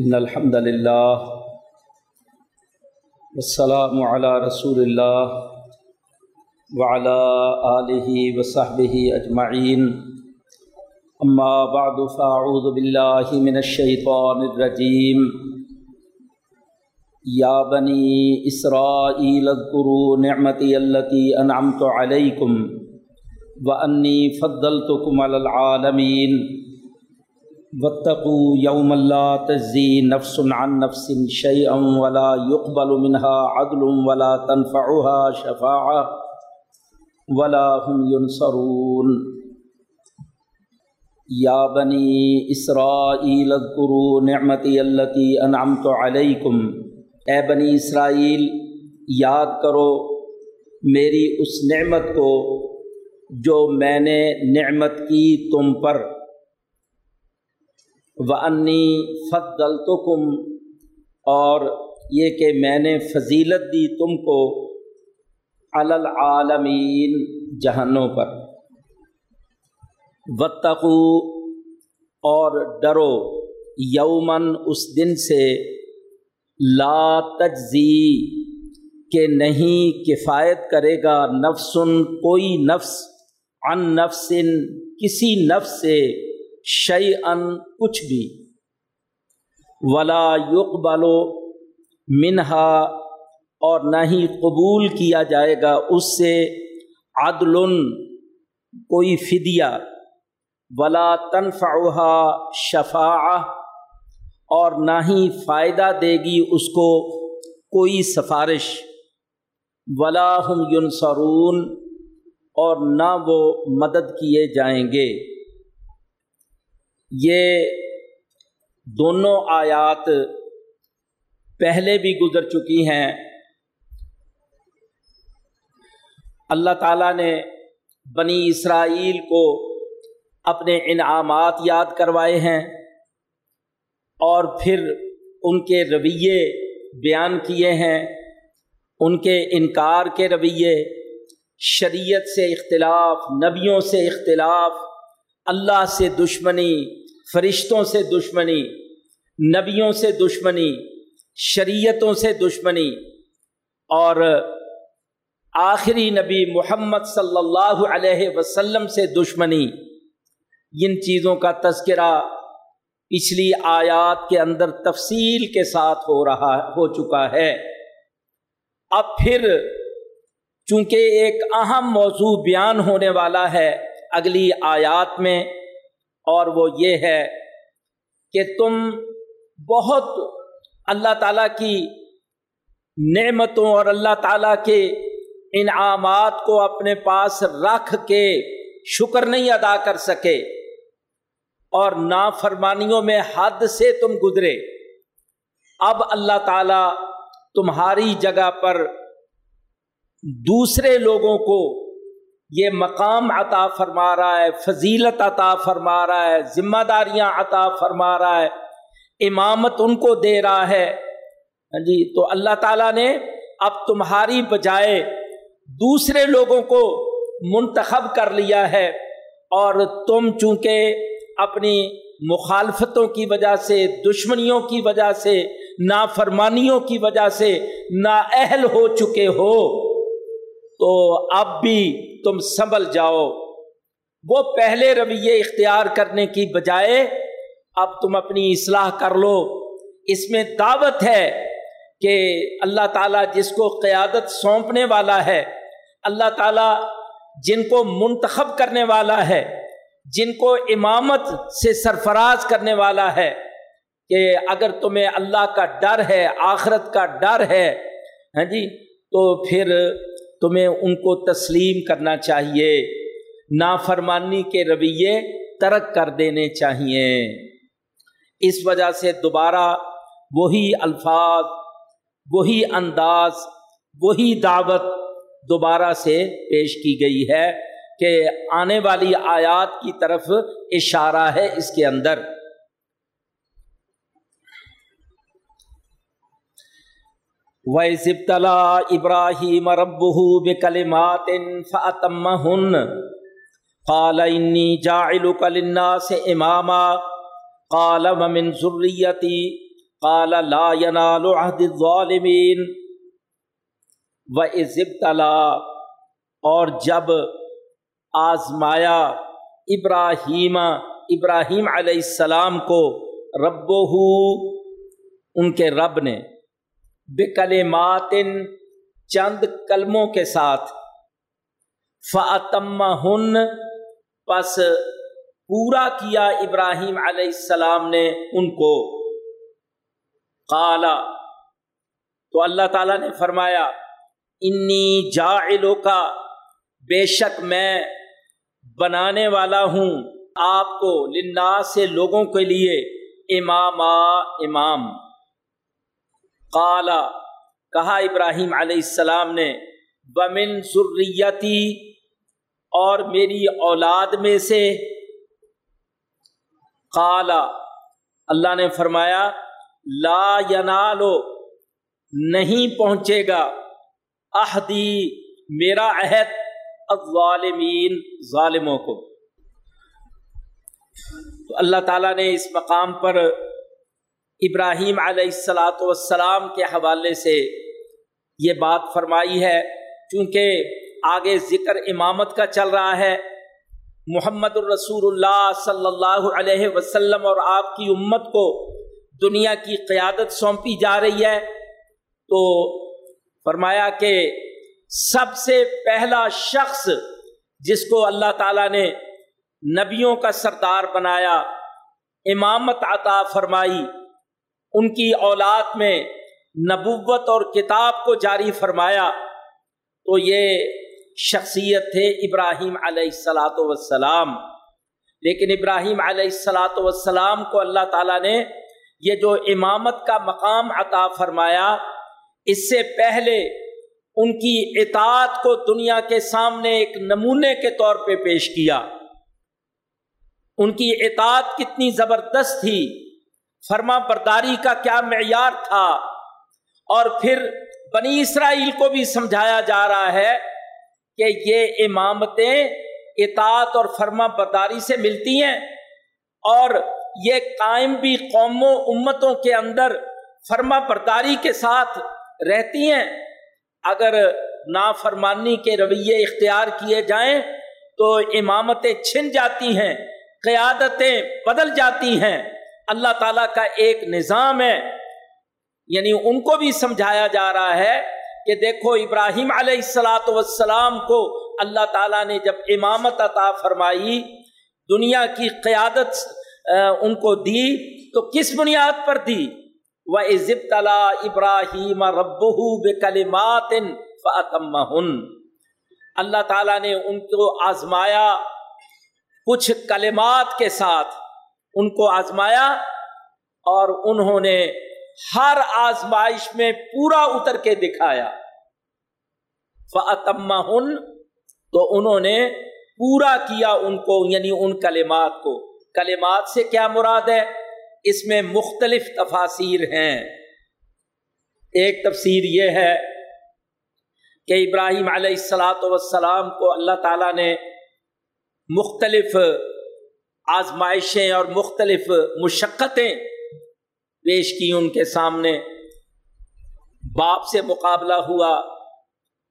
ان الحمد لله والسلام على رسول الله وعلى آله وصحبه أجمعين. أما بعد، فأعوذ بالله من الشيطان الرجيم. يا بني إسرائيل اذكروا نعمتي التي أنعمت عليكم وأني فضلتكم على العالمين. واتقوا يوم لا تجزي نفس عن نفس شيئا ولا يقبل منها عدل ولا تنفعها شفاعة ولا هم ينصرون يا بني إسرائيل اذكروا نعمتي التي أنعمت عليكم اے بنی اسرائیل، یاد کرو میری اس نعمت کو جو میں نے نعمت کی تم پر وانی فضلتکم اور یہ کہ میں نے فضیلت دی تم کو العالمین جہنوں پر۔ وتقو اور ڈرو یومن اس دن سے۔ لا تجزی کہ نہیں کفایت کرے گا نفسن کوئی نفس۔ ان نفسن کسی نفس سے۔ شعی ان کچھ بھی۔ ولا یقبلو منہا اور نہ ہی قبول کیا جائے گا اس سے۔ عدل، کوئی فدیہ۔ ولا تنفعها شفا اور نہ ہی فائدہ دے گی اس کو کوئی سفارش۔ ولا ہم ینصرون اور نہ وہ مدد کیے جائیں گے۔ یہ دونوں آیات پہلے بھی گزر چکی ہیں۔ اللہ تعالیٰ نے بنی اسرائیل کو اپنے انعامات یاد کروائے ہیں اور پھر ان کے رویے بیان کیے ہیں۔ ان کے انکار کے رویے، شریعت سے اختلاف، نبیوں سے اختلاف اللہ سے دشمنی، فرشتوں سے دشمنی، نبیوں سے دشمنی، شریعتوں سے دشمنی۔ اور آخری نبی محمد صلی اللہ علیہ وسلم سے دشمنی۔ ان چیزوں کا تذکرہ پچھلی آیات کے اندر تفصیل کے ساتھ ہو رہا، ہو چکا ہے۔ اب پھر چونکہ ایک اہم موضوع بیان ہونے والا ہے اگلی آیات میں اور وہ یہ ہے کہ تم بہت اللہ تعالیٰ کی نعمتوں اور اللہ تعالیٰ کے انعامات کو اپنے پاس رکھ کے شکر نہیں ادا کر سکے اور نافرمانیوں میں حد سے تم گزرے۔ اب اللہ تعالیٰ تمہاری جگہ پر دوسرے لوگوں کو یہ مقام عطا فرما رہا ہے، فضیلت عطا فرما رہا ہے، ذمہ داریاں عطا فرما رہا ہے، امامت ان کو دے رہا ہے۔ ہاں جی تو اللہ تعالیٰ نے اب تمہاری بجائے دوسرے لوگوں کو منتخب کر لیا ہے۔ اور تم چونکہ اپنی مخالفتوں کی وجہ سے، دشمنیوں کی وجہ سے، نافرمانیوں کی وجہ سے نااہل ہو چکے ہو تو اب بھی تم سنبھل جاؤ۔ وہ پہلے رویے اختیار کرنے کی بجائے اب تم اپنی اصلاح کر لو۔ اس میں دعوت ہے کہ اللہ تعالیٰ جس کو قیادت سونپنے والا ہے، اللہ تعالیٰ جن کو منتخب کرنے والا ہے، جن کو امامت سے سرفراز کرنے والا ہے کہ اگر تمہیں اللہ کا ڈر ہے، آخرت کا ڈر ہے ہاں جی تو پھر تمہیں ان کو تسلیم کرنا چاہیے، نافرمانی کے رویے ترک کر دینے چاہیے۔ اس وجہ سے دوبارہ وہی الفاظ، وہی انداز، وہی دعوت دوبارہ سے پیش کی گئی ہے کہ آنے والی آیات کی طرف اشارہ ہے اس کے اندر۔ وَإِذِ ابراہیم ربه بِكَلِمَاتٍ فَأَتَمَّهُنَّ قَالَ إِنِّي جَاعِلُكَ لِلنَّاسِ إِمَامًا قَالَ وَمِن ذُرِّيَّتِي قال لا ينال عهد الظالمين و اور جب آزمایا ابراہیم ابراہیم علیہ السلام کو رب ان کے رب نے بے کلماتن چند کلموں کے ساتھ۔ فعتم ہن پس پورا کیا ابراہیم علیہ السلام نے ان کو۔ کالا تو اللہ تعالی نے فرمایا، انی جا کا بے شک میں بنانے والا ہوں آپ کو لنا سے لوگوں کے لیے امام امام۔ کالا کہا ابراہیم علیہ السلام نے بمن ضروریتی اور میری اولاد میں سے۔ کالا اللہ نے فرمایا، لا ینالو، نہیں پہنچے گا۔ احدی، میرا عہد الظالمین، ظالموں کو۔ تو اللہ تعالیٰ نے اس مقام پر ابراہیم علیہ السلاۃ والسلام کے حوالے سے یہ بات فرمائی ہے، چونکہ آگے ذکر امامت کا چل رہا ہے، محمد الرسول اللہ صلی اللہ علیہ وسلم اور آپ کی امت کو دنیا کی قیادت سونپی جا رہی ہے۔ تو فرمایا کہ سب سے پہلا شخص جس کو اللہ تعالیٰ نے نبیوں کا سردار بنایا، امامت عطا فرمائی۔ ان کی اولاد میں نبوت اور کتاب کو جاری فرمایا تو یہ شخصیت تھے ابراہیم علیہ السلاۃ وسلام لیکن ابراہیم علیہ السلاۃ وسلام کو اللہ تعالیٰ نے یہ جو امامت کا مقام عطا فرمایا، اس سے پہلے ان کی اطاعت کو دنیا کے سامنے ایک نمونے کے طور پہ پیش کیا۔ ان کی اطاعت کتنی زبردست تھی فرما برداری کا کیا معیار تھا؟ اور پھر بنی اسرائیل کو بھی سمجھایا جا رہا ہے کہ یہ امامتیں اطاعت اور فرما برداری سے ملتی ہیں اور یہ قائم بھی قوموں، امتوں کے اندر فرما برداری کے ساتھ رہتی ہیں۔ اگر نافرمانی کے رویے اختیار کیے جائیں تو امامتیں چھن جاتی ہیں، قیادتیں بدل جاتی ہیں۔ اللہ تعالیٰ کا ایک نظام ہے۔ یعنی ان کو بھی سمجھایا جا رہا ہے کہ دیکھو، ابراہیم علیہ السلاۃ وسلام کو اللہ تعالیٰ نے جب امامت عطا فرمائی، دنیا کی قیادت ان کو دی، تو کس بنیاد پر دی؟ وہ عزب ابراہیم رب بے کلمات اللہ تعالیٰ نے ان کو آزمایا کچھ کلمات کے ساتھ۔ ان کو آزمایا اور انہوں نے ہر آزمائش میں پورا اتر کے دکھایا۔ فتما تو انہوں نے پورا کیا ان کو یعنی ان کلمات کو۔ کلمات سے کیا مراد ہے؟ اس میں مختلف تفاصیر ہیں۔ ایک تفسیر یہ ہے کہ ابراہیم علیہ السلاۃ وسلام کو اللہ تعالیٰ نے مختلف آزمائشیں اور مختلف مشقتیں پیش کی ان کے سامنے۔ باپ سے مقابلہ ہوا،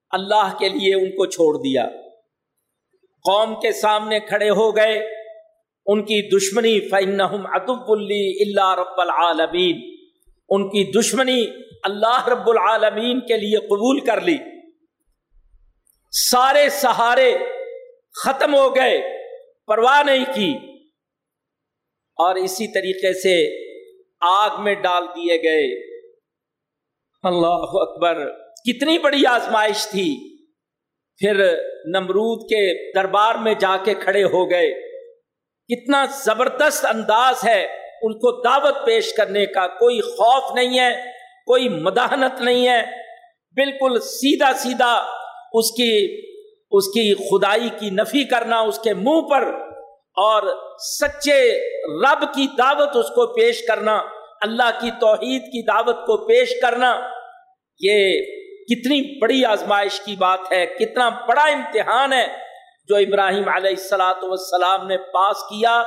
اللہ کے لیے ان کو چھوڑ دیا۔ قوم کے سامنے کھڑے ہو گئے، ان کی دشمنی فنحم ادب اللہ رب العالمین ان کی دشمنی اللہ رب العالمین کے لیے قبول کر لی۔ سارے سہارے ختم ہو گئے، پرواہ نہیں کی۔ اور اسی طریقے سے آگ میں ڈال دیے گئے۔ اللہ اکبر، کتنی بڑی آزمائش تھی۔ پھر نمرود کے دربار میں جا کے کھڑے ہو گئے۔ کتنا زبردست انداز ہے ان کو دعوت پیش کرنے کا۔ کوئی خوف نہیں ہے، کوئی مداحنت نہیں ہے۔ بالکل سیدھا سیدھا اس کی اس کی خدائی کی نفی کرنا، اس کے منہ پر اور سچے رب کی دعوت اس کو پیش کرنا، اللہ کی توحید کی دعوت کو پیش کرنا، یہ کتنی بڑی آزمائش کی بات ہے، کتنا بڑا امتحان ہے جو ابراہیم علیہ السلاۃ والسلام نے پاس کیا،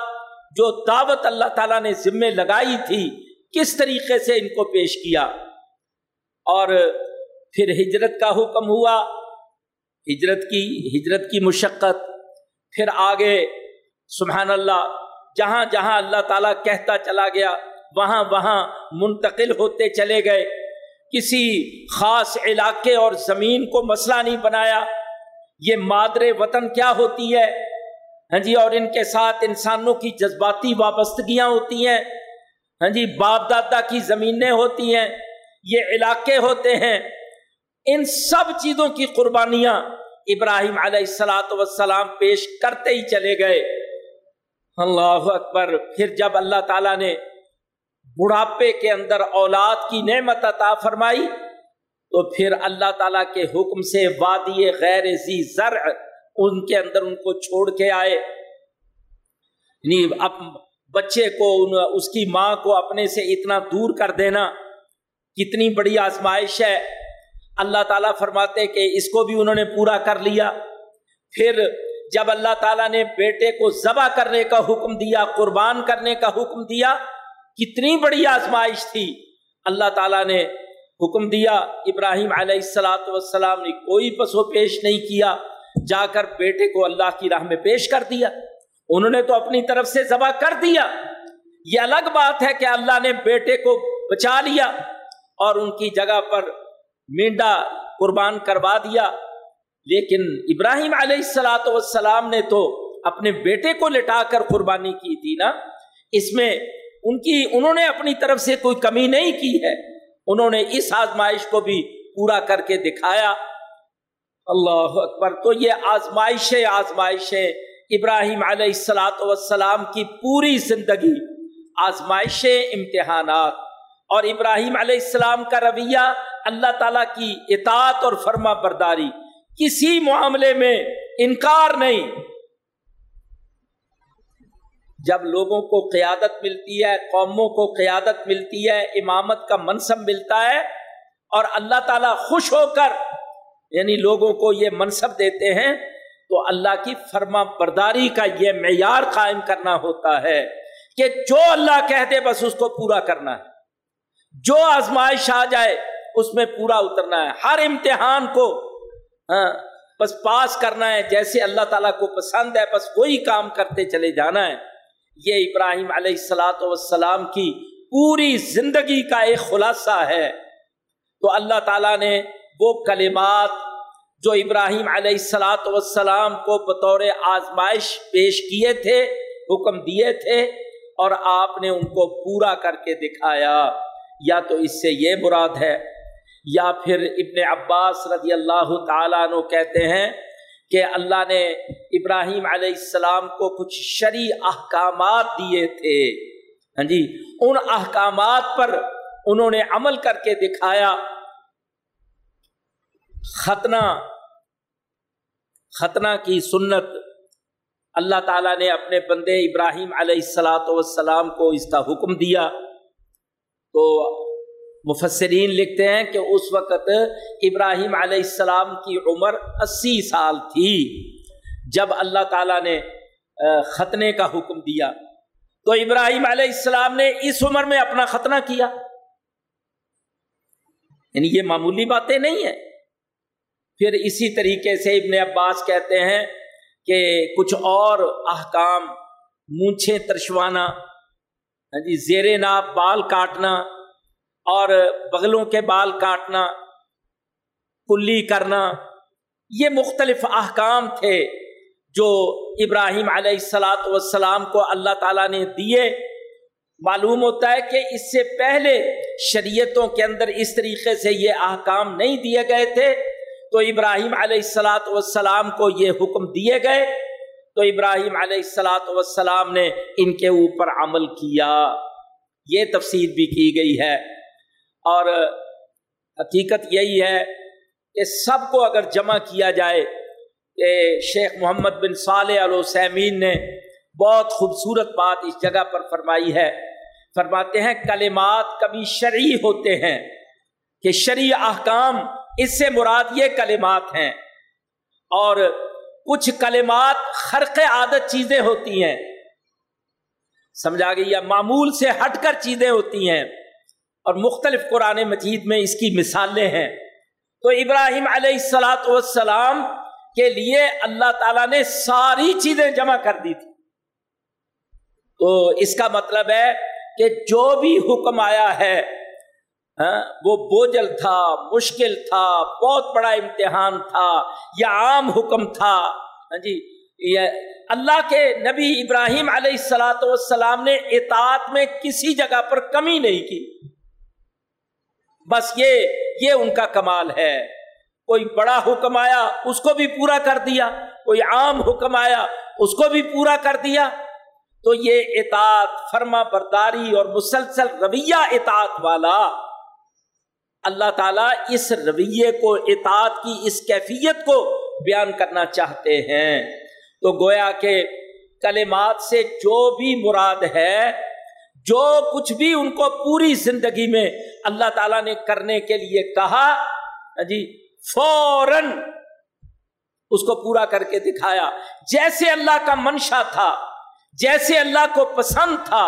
جو دعوت اللہ تعالیٰ نے ذمے لگائی تھی، کس طریقے سے ان کو پیش کیا؟ اور پھر ہجرت کا حکم ہوا، ہجرت کی ہجرت کی مشقت، پھر آگے سبحان اللہ جہاں جہاں اللہ تعالیٰ کہتا چلا گیا، وہاں وہاں منتقل ہوتے چلے گئے۔ کسی خاص علاقے اور زمین کو مسئلہ نہیں بنایا۔ یہ مادر وطن کیا ہوتی ہے؟ ہاں جی اور ان کے ساتھ انسانوں کی جذباتی وابستگیاں ہوتی ہیں۔ ہاں جی باپ دادا کی زمینیں ہوتی ہیں، یہ علاقے ہوتے ہیں۔ ان سب چیزوں کی قربانیاں ابراہیم علیہ السلاۃ وسلام پیش کرتے ہی چلے گئے۔ اللہ اکبر، پھر جب اللہ تعالیٰ نے بڑھاپے کے اندر اولاد کی نعمت عطا فرمائی، تو پھر اللہ تعالیٰ کے حکم سے وادی غیر زی زرع ان کے اندر ان کو چھوڑ کے آئے۔ یعنی اب بچے کو اس کی ماں کو اپنے سے اتنا دور کر دینا کتنی بڑی آزمائش ہے۔ اللہ تعالیٰ فرماتے کہ اس کو بھی انہوں نے پورا کر لیا۔ پھر جب اللہ تعالیٰ نے بیٹے کو ذبح کرنے کا حکم دیا، قربان کرنے کا حکم دیا، کتنی بڑی آزمائش تھی۔ اللہ تعالیٰ نے حکم دیا، ابراہیم علیہ السلاۃ والسلام نے کوئی پسو پیش نہیں کیا۔ جا کر بیٹے کو اللہ کی راہ میں پیش کر دیا۔ انہوں نے تو اپنی طرف سے ذبح کر دیا۔ یہ الگ بات ہے کہ اللہ نے بیٹے کو بچا لیا اور ان کی جگہ پر مینڈا قربان کروا دیا۔ لیکن ابراہیم علیہ السلاۃ والسلام نے تو اپنے بیٹے کو لٹا کر قربانی کی تھی نا؟ اس میں ان کی، انہوں نے اپنی طرف سے کوئی کمی نہیں کی ہے۔ انہوں نے اس آزمائش کو بھی پورا کر کے دکھایا۔ اللہ اکبر۔ تو یہ آزمائشیں آزمائشیں ابراہیم علیہ السلاۃ والسلام کی پوری زندگی۔ آزمائشیں، امتحانات۔ اور ابراہیم علیہ السلام کا رویہ اللہ تعالیٰ کی اطاعت اور فرما برداری۔ کسی معاملے میں انکار نہیں۔ جب لوگوں کو قیادت ملتی ہے، قوموں کو قیادت ملتی ہے، امامت کا منصب ملتا ہے اور اللہ تعالیٰ خوش ہو کر یعنی لوگوں کو یہ منصب دیتے ہیں، تو اللہ کی فرما برداری کا یہ معیار قائم کرنا ہوتا ہے کہ جو اللہ کہہ دے، بس اس کو پورا کرنا ہے۔ جو آزمائش آ جائے، اس میں پورا اترنا ہے۔ ہر امتحان کو ہاں بس پاس کرنا ہے، جیسے اللہ تعالیٰ کو پسند ہے، بس وہی کام کرتے چلے جانا ہے۔ یہ ابراہیم علیہ السلاۃ والسلام کی پوری زندگی کا ایک خلاصہ ہے۔ تو اللہ تعالیٰ نے وہ کلمات جو ابراہیم علیہ السلاۃ والسلام کو بطور آزمائش پیش کیے تھے، حکم دیے تھے، اور آپ نے ان کو پورا کر کے دکھایا۔ یا تو اس سے یہ مراد ہے یا پھر ابن عباس رضی اللہ تعالیٰ عنہ کہتے ہیں کہ اللہ نے ابراہیم علیہ السلام کو کچھ شرع احکامات دیے تھے۔ ہاں جی ان احکامات پر انہوں نے عمل کر کے دکھایا۔ ختنہ ختنہ کی سنت۔ اللہ تعالیٰ نے اپنے بندے ابراہیم علیہ السلاۃ والسلام کو اس کا حکم دیا۔ تو مفسرین لکھتے ہیں کہ اس وقت ابراہیم علیہ السلام کی عمر اسی سال تھی۔ جب اللہ تعالیٰ نے ختنے کا حکم دیا، تو ابراہیم علیہ السلام نے اس عمر میں اپنا ختنہ کیا۔ یعنی یہ معمولی باتیں نہیں ہیں۔ پھر اسی طریقے سے ابن عباس کہتے ہیں کہ کچھ اور احکام، مونچھیں ترشوانا ہاں جی زیر ناپ، بال کاٹنا اور بغلوں کے بال کاٹنا، کلی کرنا، یہ مختلف احکام تھے جو ابراہیم علیہ السلاۃ والسلام کو اللہ تعالیٰ نے دیے۔ معلوم ہوتا ہے کہ اس سے پہلے شریعتوں کے اندر اس طریقے سے یہ احکام نہیں دیے گئے تھے۔ تو ابراہیم علیہ السلاۃ والسلام کو یہ حکم دیے گئے۔ تو ابراہیم علیہ السلاۃ والسلام نے ان کے اوپر عمل کیا۔ یہ تفسیر بھی کی گئی ہے۔ اور حقیقت یہی ہے کہ سب کو اگر جمع کیا جائے کہ شیخ محمد بن صالح علیہ نے بہت خوبصورت بات اس جگہ پر فرمائی ہے۔ فرماتے ہیں کلمات کبھی شرعی ہوتے ہیں کہ شرعی احکام اس سے مراد یہ کلمات ہیں۔ اور کچھ کلمات خرق عادت چیزیں ہوتی ہیں۔ سمجھا گئی یا معمول سے ہٹ کر چیزیں ہوتی ہیں۔ اور مختلف قرآن مجید میں اس کی مثالیں ہیں۔ تو ابراہیم علیہ السلاۃ والسلام کے لیے اللہ تعالیٰ نے ساری چیزیں جمع کر دی تھی۔ تو اس کا مطلب ہے کہ جو بھی حکم آیا ہے ہاں، وہ بوجھل تھا، مشکل تھا، بہت بڑا امتحان تھا یا عام حکم تھا۔ ہاں جی یہ اللہ کے نبی ابراہیم علیہ السلاۃ والسلام نے اطاعت میں کسی جگہ پر کمی نہیں کی۔ بس یہ یہ ان کا کمال ہے۔ کوئی بڑا حکم آیا، اس کو بھی پورا کر دیا۔ کوئی عام حکم آیا، اس کو بھی پورا کر دیا۔ تو یہ اطاعت فرما برداری اور مسلسل رویہ اطاعت والا۔ اللہ تعالیٰ اس رویے کو، اطاعت کی اس کیفیت کو بیان کرنا چاہتے ہیں۔ تو گویا کہ کلمات سے جو بھی مراد ہے جو کچھ بھی ان کو پوری زندگی میں اللہ تعالیٰ نے کرنے کے لیے کہا ہاں جی فوراً اس کو پورا کر کے دکھایا۔ جیسے اللہ کا منشا تھا، جیسے اللہ کو پسند تھا،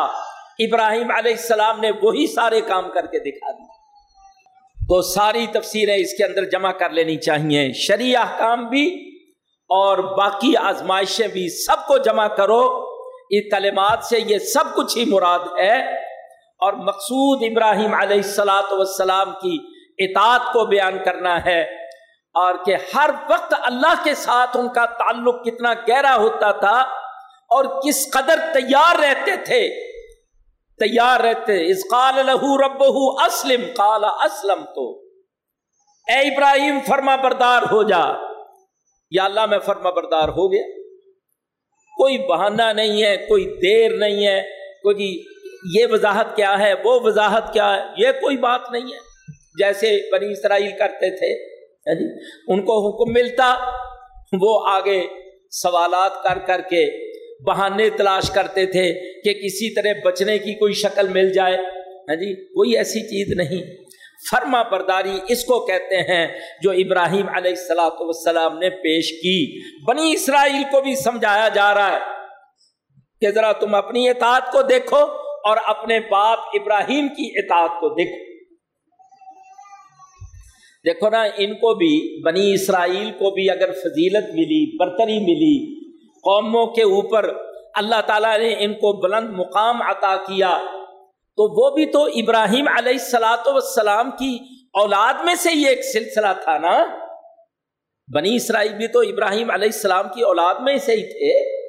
ابراہیم علیہ السلام نے وہی سارے کام کر کے دکھا دی تو ساری تفسیریں اس کے اندر جمع کر لینی چاہیے۔ شریع احکام بھی اور باقی آزمائشیں بھی، سب کو جمع کرو۔ یہ کلمات سے یہ سب کچھ ہی مراد ہے۔ اور مقصود ابراہیم علیہ السلاۃ والسلام کی اطاعت کو بیان کرنا ہے۔ اور کہ ہر وقت اللہ کے ساتھ ان کا تعلق کتنا گہرا ہوتا تھا اور کس قدر تیار رہتے تھے۔ تیار رہتے اس قال لہو رب اسلم، قال اسلم تو اے ابراہیم، فرما بردار ہو جا۔ یا اللہ، میں فرما بردار ہو گیا۔ کوئی بہانہ نہیں ہے، کوئی دیر نہیں ہے، کوئی یہ وضاحت کیا ہے، وہ وضاحت کیا ہے، یہ کوئی بات نہیں ہے۔ جیسے بنی اسرائیل کرتے تھے یعنی ان کو حکم ملتا، وہ آگے سوالات کر کر کے بہانے تلاش کرتے تھے کہ کسی طرح بچنے کی کوئی شکل مل جائے ہاں جی؟ کوئی ایسی چیز نہیں۔ فرما برداری اس کو کہتے ہیں جو ابراہیم علیہ السلاۃ والسلام نے پیش کی۔ بنی اسرائیل کو بھی سمجھایا جا رہا ہے کہ ذرا تم اپنی اطاعت کو دیکھو اور اپنے باپ ابراہیم کی اطاعت کو دیکھو۔ دیکھو نا، ان کو بھی، بنی اسرائیل کو بھی اگر فضیلت ملی، برتری ملی، قوموں کے اوپر اللہ تعالیٰ نے ان کو بلند مقام عطا کیا تو وہ بھی تو ابراہیم علیہ السلاۃ والسلام کی اولاد میں سے یہ ایک سلسلہ تھا نا؟ بنی اسرائیل بھی تو ابراہیم علیہ السلام کی اولاد میں سے ہی تھے۔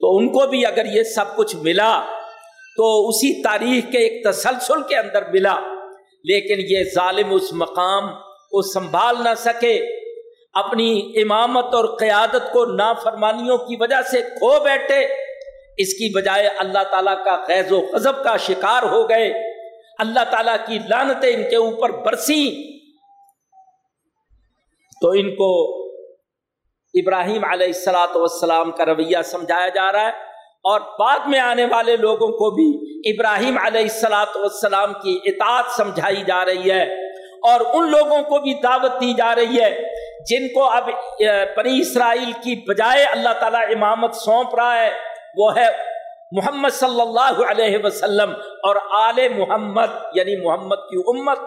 تو ان کو بھی اگر یہ سب کچھ ملا تو اسی تاریخ کے ایک تسلسل کے اندر ملا، لیکن یہ ظالم اس مقام کو سنبھال نہ سکے۔ اپنی امامت اور قیادت کو نافرمانیوں کی وجہ سے کھو بیٹھے۔ اس کی بجائے اللہ تعالیٰ کا خیز و غضب کا شکار ہو گئے۔ اللہ تعالیٰ کی لانتیں ان کے اوپر برسی۔ تو ان کو ابراہیم علیہ السلاۃ والسلام کا رویہ سمجھایا جا رہا ہے۔ اور بعد میں آنے والے لوگوں کو بھی ابراہیم علیہ السلاۃ والسلام کی اطاعت سمجھائی جا رہی ہے۔ اور ان لوگوں کو بھی دعوت دی جا رہی ہے جن کو اب بنی اسرائیل کی بجائے اللہ تعالیٰ امامت سونپ رہا ہے۔ وہ ہے محمد صلی اللہ علیہ وسلم اور آل محمد یعنی محمد کی امت۔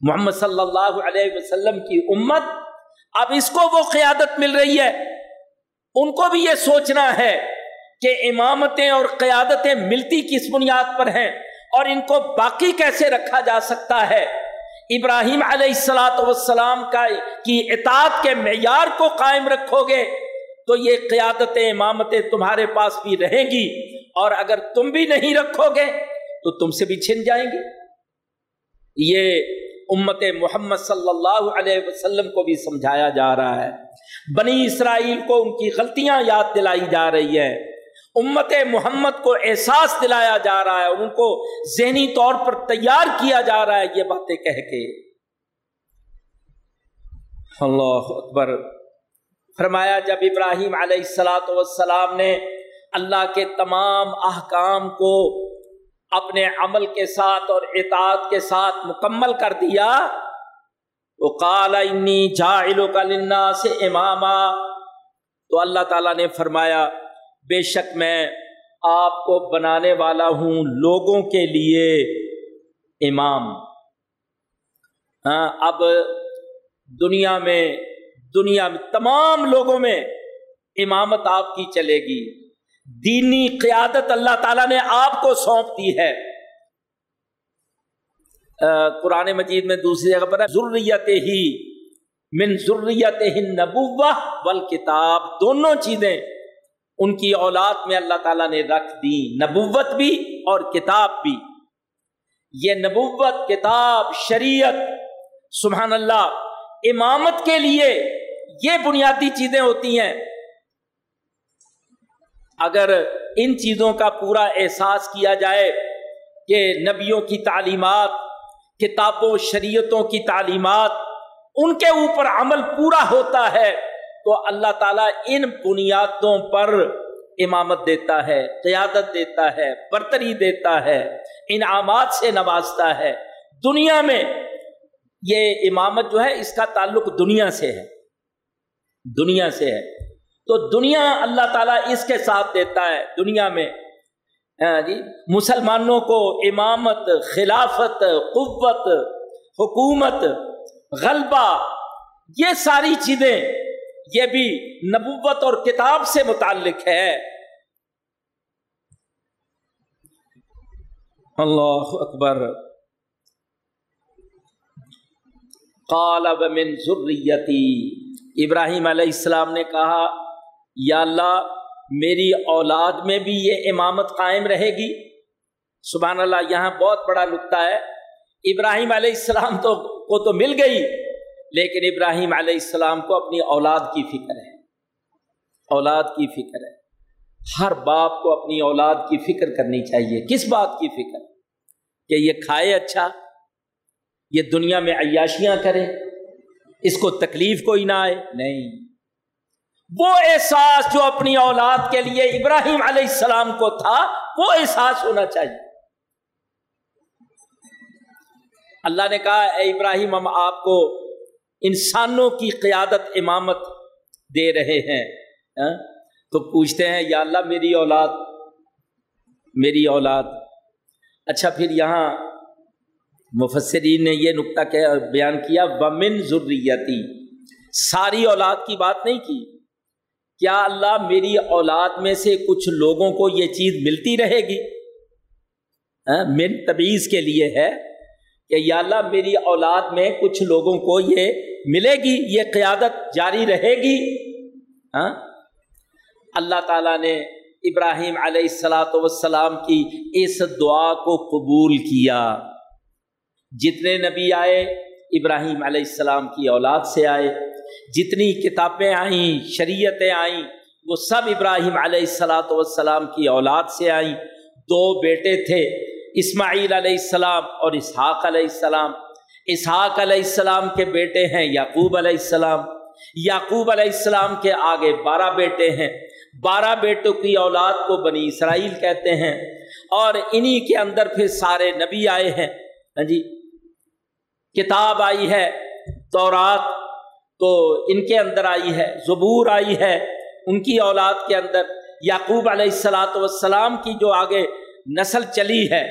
محمد صلی اللہ علیہ وسلم کی امت۔ اب اس کو وہ قیادت مل رہی ہے۔ ان کو بھی یہ سوچنا ہے کہ امامتیں اور قیادتیں ملتی کس بنیاد پر ہیں اور ان کو باقی کیسے رکھا جا سکتا ہے؟ ابراہیم علیہ السلاۃ والسلام کا کی اطاعت کے معیار کو قائم رکھو گے۔ تو یہ قیادتیں، امامتیں تمہارے پاس بھی رہیں گی اور اگر تم بھی نہیں رکھو گے تو تم سے بھی چھن جائیں گے۔ یہ امت محمد صلی اللہ علیہ وسلم کو بھی سمجھایا جا رہا ہے۔ بنی اسرائیل کو ان کی غلطیاں یاد دلائی جا رہی ہے امت محمد کو احساس دلایا جا رہا ہے ان کو ذہنی طور پر تیار کیا جا رہا ہے یہ باتیں کہہ کے۔ اللہ اکبر۔ فرمایا، جب ابراہیم علیہ السلاۃ والسلام نے اللہ کے تمام احکام کو اپنے عمل کے ساتھ اور اطاعت کے ساتھ مکمل کر دیا تو کالا جا کا لنا سے اماما. تو اللہ تعالیٰ نے فرمایا، بے شک میں آپ کو بنانے والا ہوں لوگوں کے لیے امام. ہاں اب دنیا میں دنیا میں تمام لوگوں میں امامت آپ کی چلے گی۔ دینی قیادت اللہ تعالیٰ نے آپ کو سونپ دی ہے۔ قرآن مجید میں دوسری جگہ پر ضروریت ہی من ضروریت ہی نبوہ ول کتاب دونوں چیزیں ان کی اولاد میں اللہ تعالیٰ نے رکھ دی۔ نبوت بھی اور کتاب بھی۔ یہ نبوت، کتاب، شریعت، سبحان اللہ، امامت کے لیے یہ بنیادی چیزیں ہوتی ہیں۔ اگر ان چیزوں کا پورا احساس کیا جائے کہ نبیوں کی تعلیمات، کتابوں، شریعتوں کی تعلیمات، ان کے اوپر عمل پورا ہوتا ہے، تو اللہ تعالیٰ ان بنیادوں پر امامت دیتا ہے، قیادت دیتا ہے، برتری دیتا ہے، انعامات سے نوازتا ہے۔ دنیا میں یہ امامت جو ہے، اس کا تعلق دنیا سے ہے۔ دنیا سے ہے۔ تو دنیا اللہ تعالیٰ اس کے ساتھ دیتا ہے دنیا میں۔ ہاں جی مسلمانوں کو امامت، خلافت، قوت، حکومت، غلبہ، یہ ساری چیزیں، یہ بھی نبوت اور کتاب سے متعلق ہے۔ اللہ اکبر۔ من ذریتی ابراہیم علیہ السلام نے کہا، یا اللہ، میری اولاد میں بھی یہ امامت قائم رہے گی؟ سبحان اللہ، یہاں بہت بڑا نقطہ ہے۔ ابراہیم علیہ السلام تو کو تو مل گئی، لیکن ابراہیم علیہ السلام کو اپنی اولاد کی فکر ہے۔ اولاد کی فکر ہے۔ ہر باپ کو اپنی اولاد کی فکر کرنی چاہیے۔ کس بات کی فکر؟ کہ یہ کھائے اچھا یہ دنیا میں عیاشیاں کرے اس کو تکلیف کوئی نہ آئے۔ نہیں۔ وہ احساس جو اپنی اولاد کے لیے ابراہیم علیہ السلام کو تھا، وہ احساس ہونا چاہیے۔ اللہ نے کہا، اے ابراہیم، ہم آپ کو انسانوں کی قیادت، امامت دے رہے ہیں۔ ہاں؟ تو پوچھتے ہیں، یا اللہ، میری اولاد میری اولاد۔ اچھا پھر یہاں مفسرین نے یہ نقطہ بیان کیا، ومن ضروریتی ساری اولاد کی بات نہیں کی۔ کیا اللہ میری اولاد میں سے کچھ لوگوں کو یہ چیز ملتی رہے گی؟ ہاں، من تبیز کے لیے ہے کہ یا اللہ میری اولاد میں کچھ لوگوں کو یہ ملے گی، یہ قیادت جاری رہے گی؟ ہاں اللہ تعالیٰ نے ابراہیم علیہ السلاۃ وسلام کی اس دعا کو قبول کیا۔ جتنے نبی آئے، ابراہیم علیہ السلام کی اولاد سے آئے، جتنی کتابیں آئیں، شریعتیں آئیں، وہ سب ابراہیم علیہ السلاۃ والسلام کی اولاد سے آئیں۔ دو بیٹے تھے، اسماعیل علیہ السلام اور اسحاق علیہ السلام۔ اسحاق علیہ السلام کے بیٹے ہیں یعقوب علیہ السلام۔ یعقوب علیہ السلام کے آگے بارہ بیٹے ہیں۔ بارہ بیٹوں کی اولاد کو بنی اسرائیل کہتے ہیں۔ اور انہی کے اندر پھر سارے نبی آئے ہیں۔ ہاں جی کتاب آئی ہے، تورات تو ان کے اندر آئی ہے، زبور آئی ہے ان کی اولاد کے اندر۔ یعقوب علیہ السلاۃ والسلام کی جو آگے نسل چلی ہے،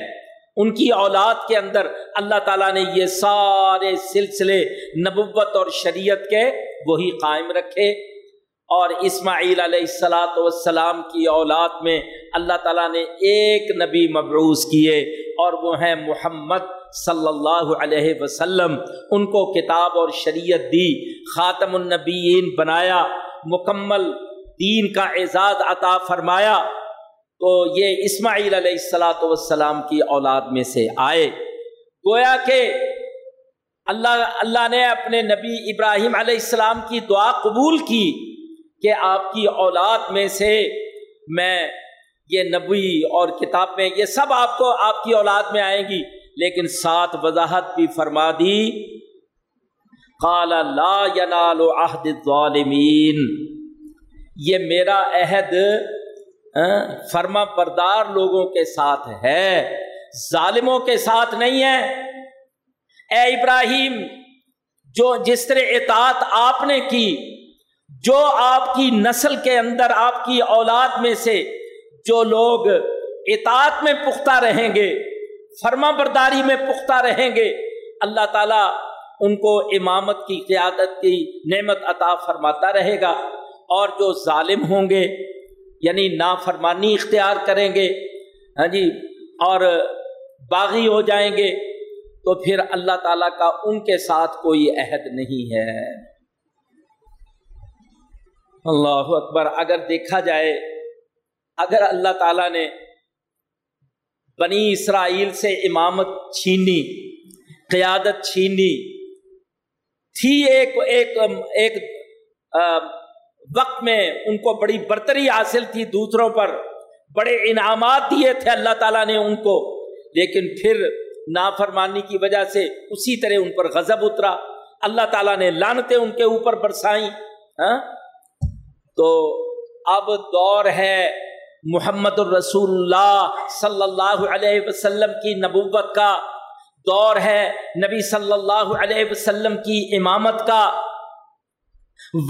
ان کی اولاد کے اندر اللہ تعالیٰ نے یہ سارے سلسلے نبوت اور شریعت کے وہی قائم رکھے۔ اور اسماعیل علیہ السلاۃ والسلام کی اولاد میں اللہ تعالیٰ نے ایک نبی مبروس کیے اور وہ ہیں محمد صلی اللہ علیہ وسلم۔ ان کو کتاب اور شریعت دی، خاتم النبیین بنایا، مکمل دین کا اعزاز عطا فرمایا۔ تو یہ اسماعیل علیہ السلاۃ والسلام کی اولاد میں سے آئے۔ گویا کہ اللہ اللہ نے اپنے نبی ابراہیم علیہ السلام کی دعا قبول کی۔ کہ آپ کی اولاد میں سے میں، یہ نبی اور کتاب میں، یہ سب آپ کو، آپ کی اولاد میں آئیں گی۔ لیکن ساتھ وضاحت بھی فرما دی۔ قال، لا ینال عہد الظالمین۔ یہ میرا عہد فرما بردار لوگوں کے ساتھ ہے۔ ظالموں کے ساتھ نہیں ہے۔ اے ابراہیم، جو جس طرح اطاعت آپ نے کی جو آپ کی نسل کے اندر، آپ کی اولاد میں سے جو لوگ اطاعت میں پختہ رہیں گے، فرما برداری میں پختہ رہیں گے، اللہ تعالیٰ ان کو امامت کی، قیادت کی نعمت عطا فرماتا رہے گا۔ اور جو ظالم ہوں گے یعنی نافرمانی اختیار کریں گے ہاں جی اور باغی ہو جائیں گے، تو پھر اللہ تعالیٰ کا ان کے ساتھ کوئی عہد نہیں ہے۔ اللہ اکبر، اگر دیکھا جائے، اگر اللہ تعالیٰ نے بنی اسرائیل سے امامت چھینی، قیادت چھینی، تھی ایک ایک ایک وقت میں ان کو بڑی برتری حاصل تھی دوسروں پر، بڑے انعامات دیے تھے اللہ تعالیٰ نے ان کو، لیکن پھر نافرمانی کی وجہ سے اسی طرح ان پر غضب اترا۔ اللہ تعالیٰ نے لانتیں ان کے اوپر برسائیں ہاں؟ تو اب دور ہے محمد الرسول اللہ صلی اللہ علیہ وسلم کی نبوت کا۔ دور ہے نبی صلی اللہ علیہ وسلم کی امامت کا۔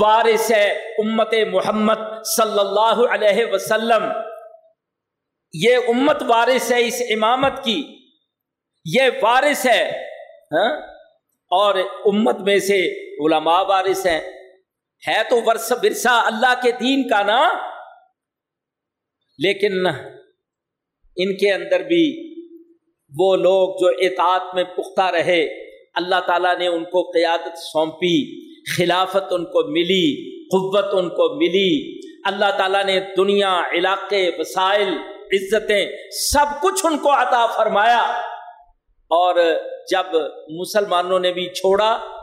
وارث ہے امت محمد صلی اللہ علیہ وسلم۔ یہ امت وارث ہے اس امامت کی۔ یہ وارث ہے ہاں اور امت میں سے علماء وارث ہیں۔ ہے تو ورثہ ورثہ اللہ کے دین کا نا؟ لیکن ان کے اندر بھی وہ لوگ جو اطاعت میں پختہ رہے، اللہ تعالیٰ نے ان کو قیادت سونپی، خلافت ان کو ملی، قوت ان کو ملی۔ اللہ تعالیٰ نے دنیا، علاقے، وسائل، عزتیں سب کچھ ان کو عطا فرمایا۔ اور جب مسلمانوں نے بھی چھوڑا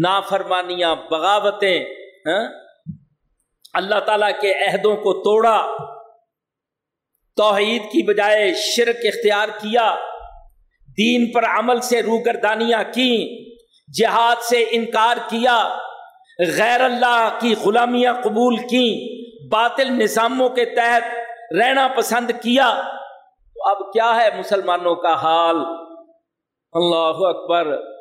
نافرمانیاں، بغاوتیں ہاں؟ اللہ تعالیٰ کے عہدوں کو توڑا، توحید کی بجائے شرک اختیار کیا، دین پر عمل سے روگردانیاں کی جہاد سے انکار کیا، غیر اللہ کی غلامیاں قبول کی باطل نظاموں کے تحت رہنا پسند کیا۔ تو اب کیا ہے مسلمانوں کا حال؟ اللہ اکبر۔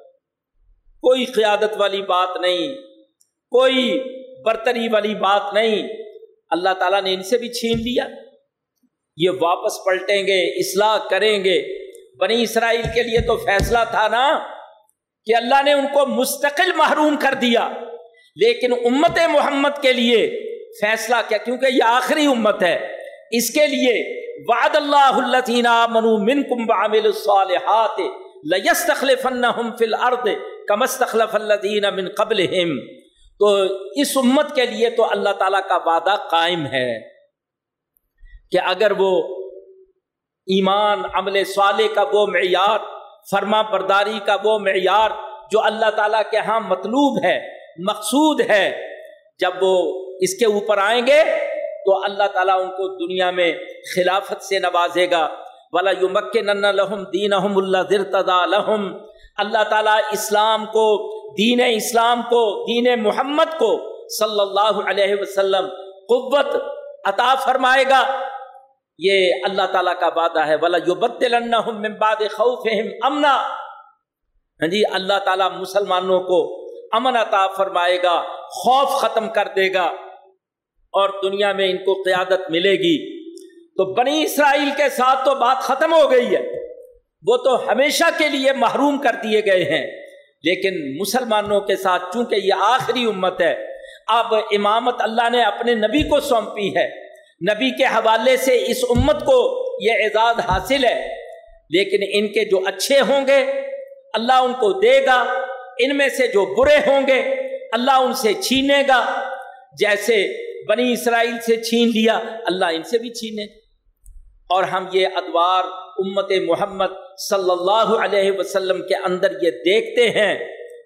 کوئی قیادت والی بات نہیں، کوئی برتری والی بات نہیں۔ اللہ تعالیٰ نے ان سے بھی چھین لیا۔ یہ واپس پلٹیں گے، اصلاح کریں گے۔ بنی اسرائیل کے لیے تو فیصلہ تھا نا کہ اللہ نے ان کو مستقل محروم کر دیا۔ لیکن امت محمد کے لیے فیصلہ کیا، کیونکہ یہ آخری امت ہے۔ اس کے لیے وعد اللہ منو من کم الصالحات لیستخلفنہم فی الارض۔ کم استخلف الذین من قبلہم، تو اس امت کے لیے تو اللہ تعالیٰ کا وعدہ قائم ہے کہ اگر وہ ایمان، عمل صالح کا وہ معیار، فرما برداری کا وہ معیار جو اللہ تعالیٰ کے ہاں مطلوب ہے، مقصود ہے، جب وہ اس کے اوپر آئیں گے تو اللہ تعالیٰ ان کو دنیا میں خلافت سے نوازے گا۔ والا یو مکن لحم دین اللہ لحم اللہ تعالیٰ اسلام کو، دین اسلام کو، دین محمد کو صلی اللہ علیہ وسلم قوت عطا فرمائے گا۔ یہ اللہ تعالیٰ کا وعدہ ہے۔ ولا جو بدل باد خوف امنا ہاں جی اللہ تعالیٰ مسلمانوں کو امن عطا فرمائے گا، خوف ختم کر دے گا اور دنیا میں ان کو قیادت ملے گی۔ تو بنی اسرائیل کے ساتھ تو بات ختم ہو گئی ہے۔ وہ تو ہمیشہ کے لیے محروم کر دیے گئے ہیں۔ لیکن مسلمانوں کے ساتھ چونکہ یہ آخری امت ہے، اب امامت اللہ نے اپنے نبی کو سونپی ہے۔ نبی کے حوالے سے اس امت کو یہ اعزاز حاصل ہے۔ لیکن ان کے جو اچھے ہوں گے، اللہ ان کو دے گا۔ ان میں سے جو برے ہوں گے، اللہ ان سے چھینے گا۔ جیسے بنی اسرائیل سے چھین لیا، اللہ ان سے بھی چھینے۔ اور ہم یہ ادوار امت محمد صلی اللہ علیہ وسلم کے اندر یہ دیکھتے ہیں،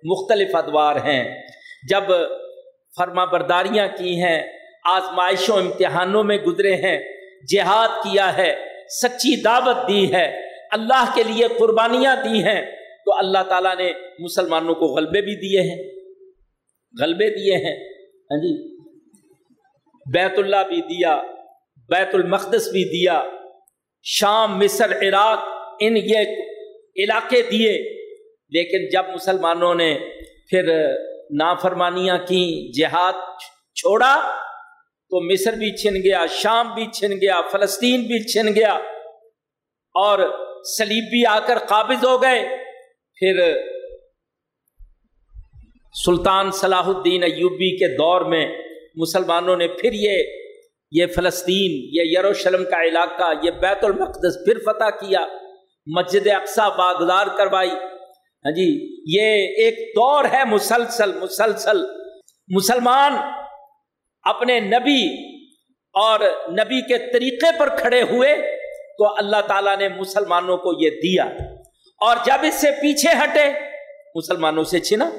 مختلف ادوار ہیں۔ جب فرما برداریاں کی ہیں، آزمائشوں، امتحانوں میں گزرے ہیں، جہاد کیا ہے، سچی دعوت دی ہے، اللہ کے لیے قربانیاں دی ہیں، تو اللہ تعالیٰ نے مسلمانوں کو غلبے بھی دیے ہیں۔ غلبے دیے ہیں۔ ہاں جی۔ بیت اللہ بھی دیا، بیت المقدس بھی دیا، شام، مصر، عراق ان یہ علاقے دیے۔ لیکن جب مسلمانوں نے پھر نافرمانیاں کی، جہاد چھوڑا، تو مصر بھی چھن گیا، شام بھی چھن گیا، فلسطین بھی چھن گیا، اور سلیب بھی آ کر قابض ہو گئے۔ پھر سلطان صلاح الدین ایوبی کے دور میں مسلمانوں نے پھر یہ یہ فلسطین، یہ یروشلم کا علاقہ، یہ بیت المقدس پھر فتح کیا۔ مسجد اقسا باغدار کروائی۔ ہاں جی یہ ایک دور ہے مسلسل مسلسل۔ مسلمان اپنے نبی اور نبی کے طریقے پر کھڑے ہوئے تو اللہ تعالیٰ نے مسلمانوں کو یہ دیا۔ اور جب اس سے پیچھے ہٹے، مسلمانوں سے چھنا۔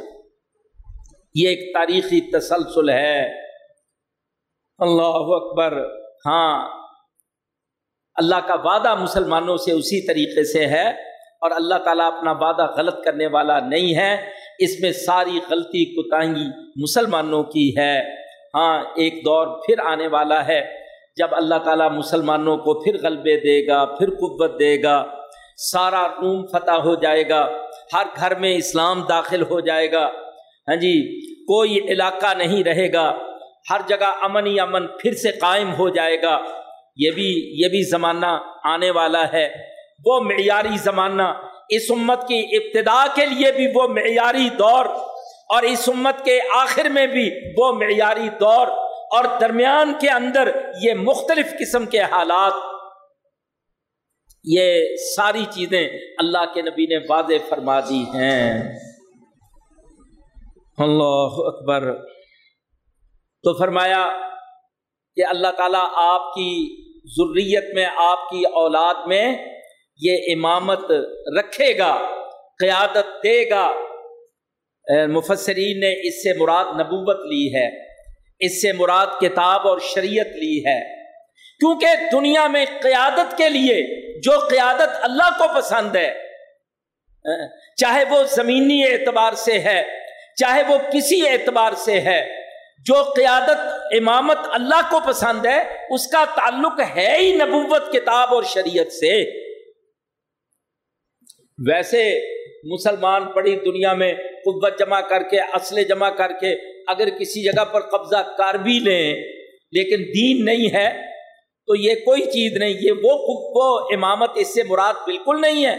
یہ ایک تاریخی تسلسل ہے۔ اللہ اکبر۔ ہاں اللہ کا وعدہ مسلمانوں سے اسی طریقے سے ہے اور اللہ تعالیٰ اپنا وعدہ غلط کرنے والا نہیں ہے۔ اس میں ساری غلطی کوتاہی مسلمانوں کی ہے۔ ہاں ایک دور پھر آنے والا ہے۔ جب اللہ تعالیٰ مسلمانوں کو پھر غلبے دے گا، پھر قوت دے گا، سارا روم فتح ہو جائے گا، ہر گھر میں اسلام داخل ہو جائے گا۔ ہاں جی کوئی علاقہ نہیں رہے گا۔ ہر جگہ امن ہی امن پھر سے قائم ہو جائے گا۔ یہ بھی یہ بھی زمانہ آنے والا ہے۔ وہ معیاری زمانہ، اس امت کی ابتدا کے لیے بھی وہ معیاری دور اور اس امت کے آخر میں بھی وہ معیاری دور اور درمیان کے اندر یہ مختلف قسم کے حالات۔ یہ ساری چیزیں اللہ کے نبی نے واضح فرما دی ہیں۔ اللہ اکبر۔ تو فرمایا کہ اللہ تعالیٰ آپ کی ضروریت میں آپ کی اولاد میں یہ امامت رکھے گا، قیادت دے گا۔ مفسرین نے اس سے مراد نبوت لی ہے، اس سے مراد کتاب اور شریعت لی ہے۔ کیونکہ دنیا میں قیادت کے لیے جو قیادت اللہ کو پسند ہے چاہے وہ زمینی اعتبار سے ہے، چاہے وہ کسی اعتبار سے ہے جو قیادت امامت اللہ کو پسند ہے، اس کا تعلق ہے ہی نبوت، کتاب اور شریعت سے۔ ویسے مسلمان بڑی دنیا میں قوت جمع کر کے اسلحے جمع کر کے اگر کسی جگہ پر قبضہ کر بھی لیں، لیکن دین نہیں ہے، تو یہ کوئی چیز نہیں، یہ وہ وہ امامت اس سے مراد بالکل نہیں ہے۔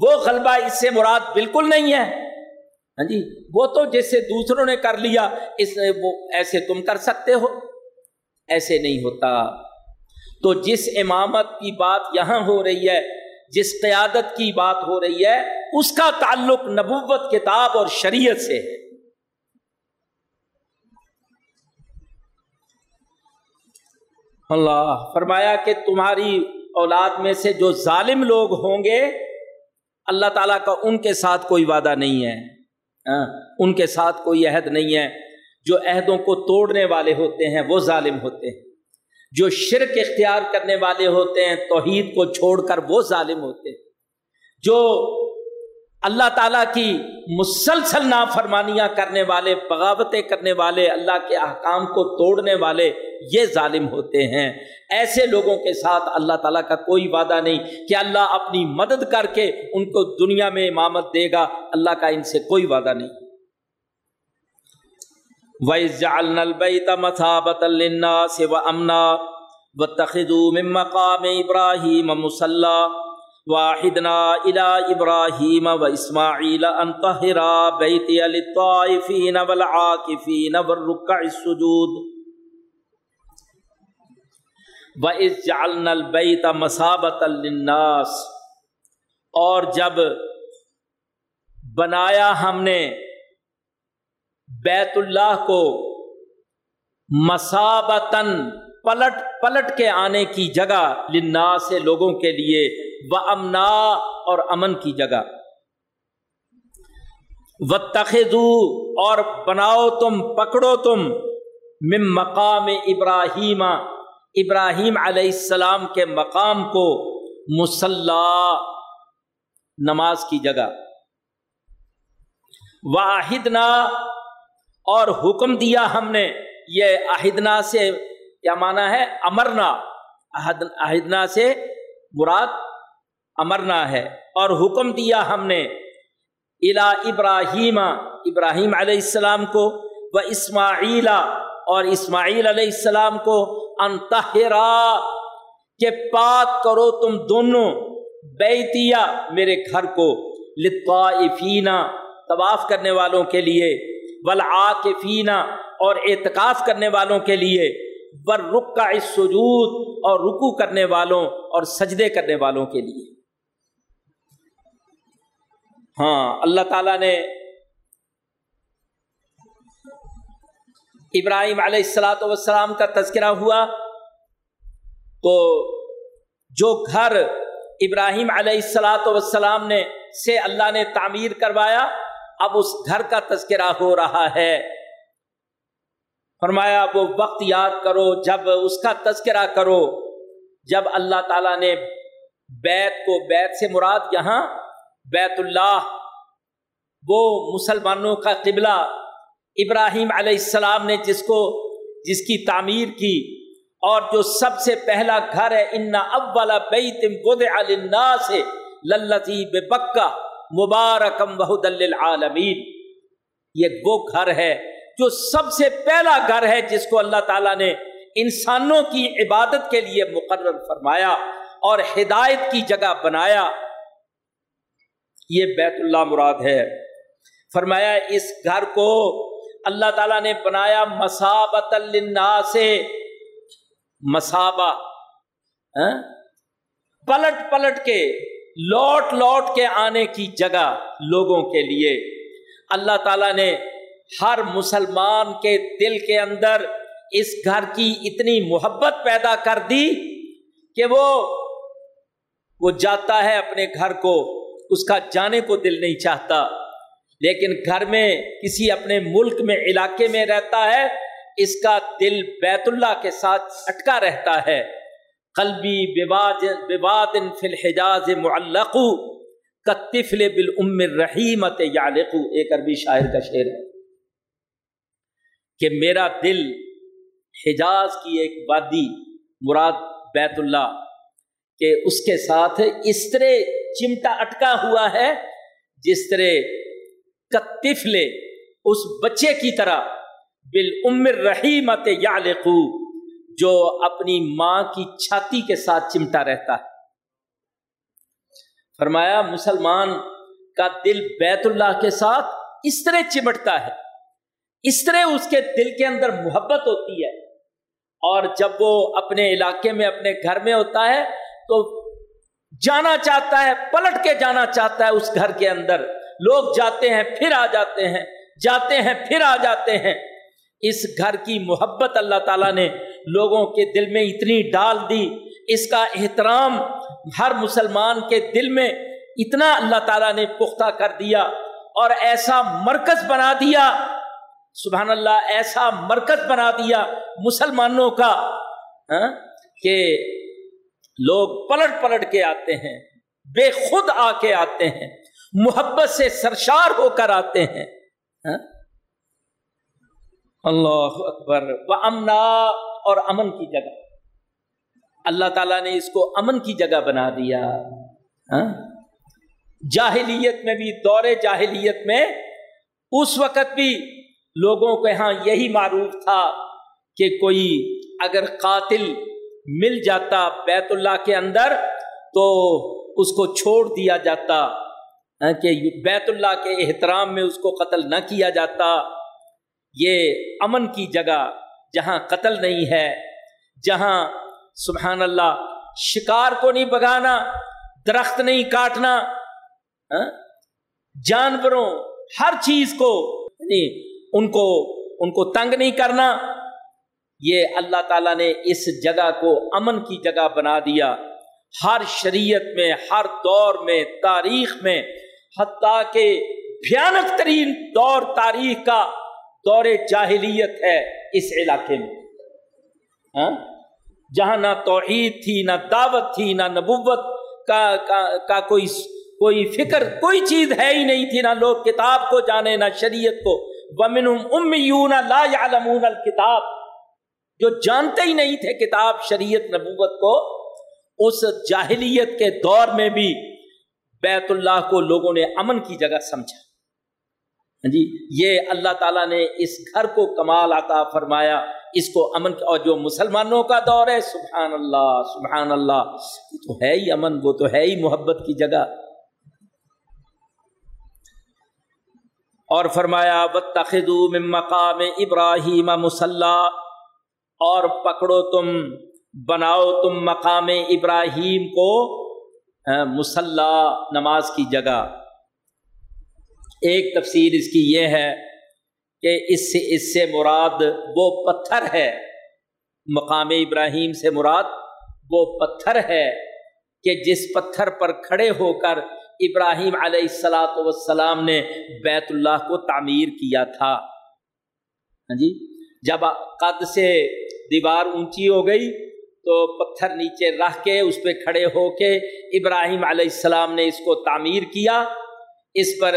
وہ غلبہ اس سے مراد بالکل نہیں ہے۔ ہاں جی؟ وہ تو جیسے دوسروں نے کر لیا، اس وہ ایسے تم کر سکتے ہو۔ ایسے نہیں ہوتا۔ تو جس امامت کی بات یہاں ہو رہی ہے، جس قیادت کی بات ہو رہی ہے، اس کا تعلق نبوت، کتاب اور شریعت سے ہے۔ اللہ، فرمایا کہ تمہاری اولاد میں سے جو ظالم لوگ ہوں گے، اللہ تعالیٰ کا ان کے ساتھ کوئی وعدہ نہیں ہے۔ ہاں، ان کے ساتھ کوئی عہد نہیں ہے۔ جو عہدوں کو توڑنے والے ہوتے ہیں، وہ ظالم ہوتے ہیں۔ جو شرک اختیار کرنے والے ہوتے ہیں، توحید کو چھوڑ کر وہ ظالم ہوتے ہیں۔ جو اللہ تعالیٰ کی مسلسل نافرمانیاں کرنے والے، بغاوتیں کرنے والے، اللہ کے احکام کو توڑنے والے یہ ظالم ہوتے ہیں۔ ایسے لوگوں کے ساتھ اللہ تعالیٰ کا کوئی وعدہ نہیں کہ اللہ اپنی مدد کر کے ان کو دنیا میں امامت دے گا۔ اللہ کا ان سے کوئی وعدہ نہیں۔ وَإِذْ الْبَيْتَ مَثَابَةً لِلنَّاسِ وَأَمْنًا وَاتَّخِذُوا مِن مَّقَامِ إِبْرَاهِيمَ مُصَلًّى واحدنا الى ابراہیم و اسماعیل ان طہرا بیتی للطائفین والعاکفین والرکع السجود. وَإِذْ جَعَلْنَا الْبَيْتَ مَصَابَةً لِلنَّاسِ، اور جب بنایا ہم نے بیت اللہ کو مسابتن پلٹ پلٹ کے آنے کی جگہ لنا سے لوگوں کے لیے و امنا اور امن کی جگہ۔ و تخو اور بناؤ تم، پکڑو تم۔ مم مقام ابراہیم ابراہیم علیہ السلام کے مقام کو مسلح نماز کی جگہ۔ واحدنا اور حکم دیا ہم نے، یہ عہدنا سے کیا مانا ہے؟ امرنا۔ عہدنا سے مراد امرنا ہے اور حکم دیا ہم نے الا ابراہیم ابراہیم علیہ السلام کو، و اسماعیلا اور اسماعیل علیہ السلام کو انتہرا کہ پاک کرو تم دونوں بیتیا میرے گھر کو لطائفینا طواف کرنے والوں کے لیے ولعاقفینا اور اعتکاف کرنے والوں کے لیے ور رک کا سجود اور رکو کرنے والوں اور سجدے کرنے والوں کے لیے۔ ہاں اللہ تعالی نے ابراہیم علیہ السلاۃ وسلام کا تذکرہ ہوا۔ تو جو گھر ابراہیم علیہ السلاۃ وسلام نے سے اللہ نے تعمیر کروایا، اب اس گھر کا تذکرہ ہو رہا ہے۔ فرمایا، وہ وقت یاد کرو جب اس کا تذکرہ کرو، جب اللہ تعالیٰ نے بیت کو بیت سے مراد یہاں بیت اللہ، وہ مسلمانوں کا قبلہ ابراہیم علیہ السلام نے جس کو، جس کی تعمیر کی۔ اور جو سب سے پہلا گھر ہے، ان اول بیت وضع للناس للذی ببکہ مبارکم بہد للعالمین۔ یہ وہ گھر ہے، جو سب سے پہلا گھر ہے، جس کو اللہ تعالیٰ نے انسانوں کی عبادت کے لیے مقرر فرمایا اور ہدایت کی جگہ بنایا۔ یہ بیت اللہ مراد ہے فرمایا، اس گھر کو اللہ تعالیٰ نے بنایا مسابت سے مسابا ہاں؟ پلٹ پلٹ کے، لوٹ لوٹ کے آنے کی جگہ لوگوں کے لیے اللہ تعالیٰ نے ہر مسلمان کے دل کے اندر اس گھر کی اتنی محبت پیدا کر دی کہ وہ وہ جاتا ہے اپنے گھر کو اس کا جانے کو دل نہیں چاہتا۔ لیکن گھر میں کسی اپنے ملک میں، علاقے میں رہتا ہے، اس کا دل بیت اللہ کے ساتھ اٹکا رہتا ہے۔ قلبی بواد فی الحجاز معلق کتفل بالام الرحیمت یالق ایک عربی شاعر کا شعر ہے کہ میرا دل حجاز کی ایک وادی، مراد بیت اللہ۔ کہ اس کے ساتھ اس طرح چمٹا اٹکا ہوا ہے جس طرح کتفلے اس بچے کی طرح بال عمر رحیمت یا جو اپنی ماں کی چھاتی کے ساتھ چمٹا رہتا ہے۔ فرمایا، مسلمان کا دل بیت اللہ کے ساتھ اس طرح چمٹتا ہے۔ اس طرح اس کے دل کے اندر محبت ہوتی ہے۔ اور جب وہ اپنے علاقے میں، اپنے گھر میں ہوتا ہے تو جانا چاہتا ہے، پلٹ کے جانا چاہتا ہے اس گھر کے اندر۔ لوگ جاتے ہیں، پھر آ جاتے ہیں۔ جاتے ہیں، پھر آ جاتے ہیں۔ اس گھر کی محبت اللہ تعالیٰ نے لوگوں کے دل میں اتنی ڈال دی۔ اس کا احترام ہر مسلمان کے دل میں اتنا اللہ تعالیٰ نے پختہ کر دیا اور ایسا مرکز بنا دیا۔ سبحان اللہ، ایسا مرکز بنا دیا مسلمانوں کا ہاں، کہ لوگ پلٹ پلٹ کے آتے ہیں، بے خود آ کے آتے ہیں، محبت سے سرشار ہو کر آتے ہیں۔ ہاں؟ اللہ اکبر۔ و امنا اور امن کی جگہ۔ اللہ تعالیٰ نے اس کو امن کی جگہ بنا دیا۔ ہاں؟ جاہلیت میں بھی، دور جاہلیت میں اس وقت بھی لوگوں کے ہاں یہی معروف تھا کہ کوئی اگر قاتل مل جاتا بیت اللہ کے اندر تو اس کو چھوڑ دیا جاتا ہاں، کہ بیت اللہ کے احترام میں اس کو قتل نہ کیا جاتا۔ یہ امن کی جگہ جہاں قتل نہیں ہے، جہاں سبحان اللہ شکار کو نہیں بگانا درخت نہیں کاٹنا ہاں، جانوروں ہر چیز کو یعنی ان کو ان کو تنگ نہیں کرنا۔ یہ اللہ تعالیٰ نے اس جگہ کو امن کی جگہ بنا دیا۔ ہر شریعت میں ہر دور میں تاریخ میں حتیٰ کہ بھیانک ترین دور تاریخ کا دور جاہلیت ہے اس علاقے میں۔ ہاں؟ جہاں نہ توحید تھی نہ دعوت تھی نہ نبوت کا کا, کا کوئی کوئی فکر کوئی چیز ہے ہی نہیں تھی نہ لوگ کتاب کو جانے نہ شریعت کو۔ لا يعلمون الکتاب جو جانتے ہی نہیں تھے کتاب شریعت نبوت کو، اس جاہلیت کے دور میں بھی بیت اللہ کو لوگوں نے امن کی جگہ سمجھا۔ ہاں جی یہ اللہ تعالیٰ نے اس گھر کو کمال عطا فرمایا، اس کو امن اور جو مسلمانوں کا دور ہے، سبحان اللہ سبحان اللہ۔ وہ تو ہے ہی امن، وہ تو ہے ہی محبت کی جگہ۔ اور فرمایا من مقام ابراہیم مسلح اور پکڑو تم، بناؤ تم مقام ابراہیم کو ہاں، مسلح نماز کی جگہ۔ ایک تفسیر اس کی یہ ہے کہ اس سے اس سے مراد وہ پتھر ہے۔ مقام ابراہیم سے مراد وہ پتھر ہے کہ جس پتھر پر کھڑے ہو کر ابراہیم علیہ السلاۃ وسلام نے بیت اللہ کو تعمیر کیا تھا۔ ہاں جی جب قد سے دیوار اونچی ہو گئی تو پتھر نیچے رکھ کے اس پہ کھڑے ہو کے ابراہیم علیہ السلام نے اس کو تعمیر کیا۔ اس پر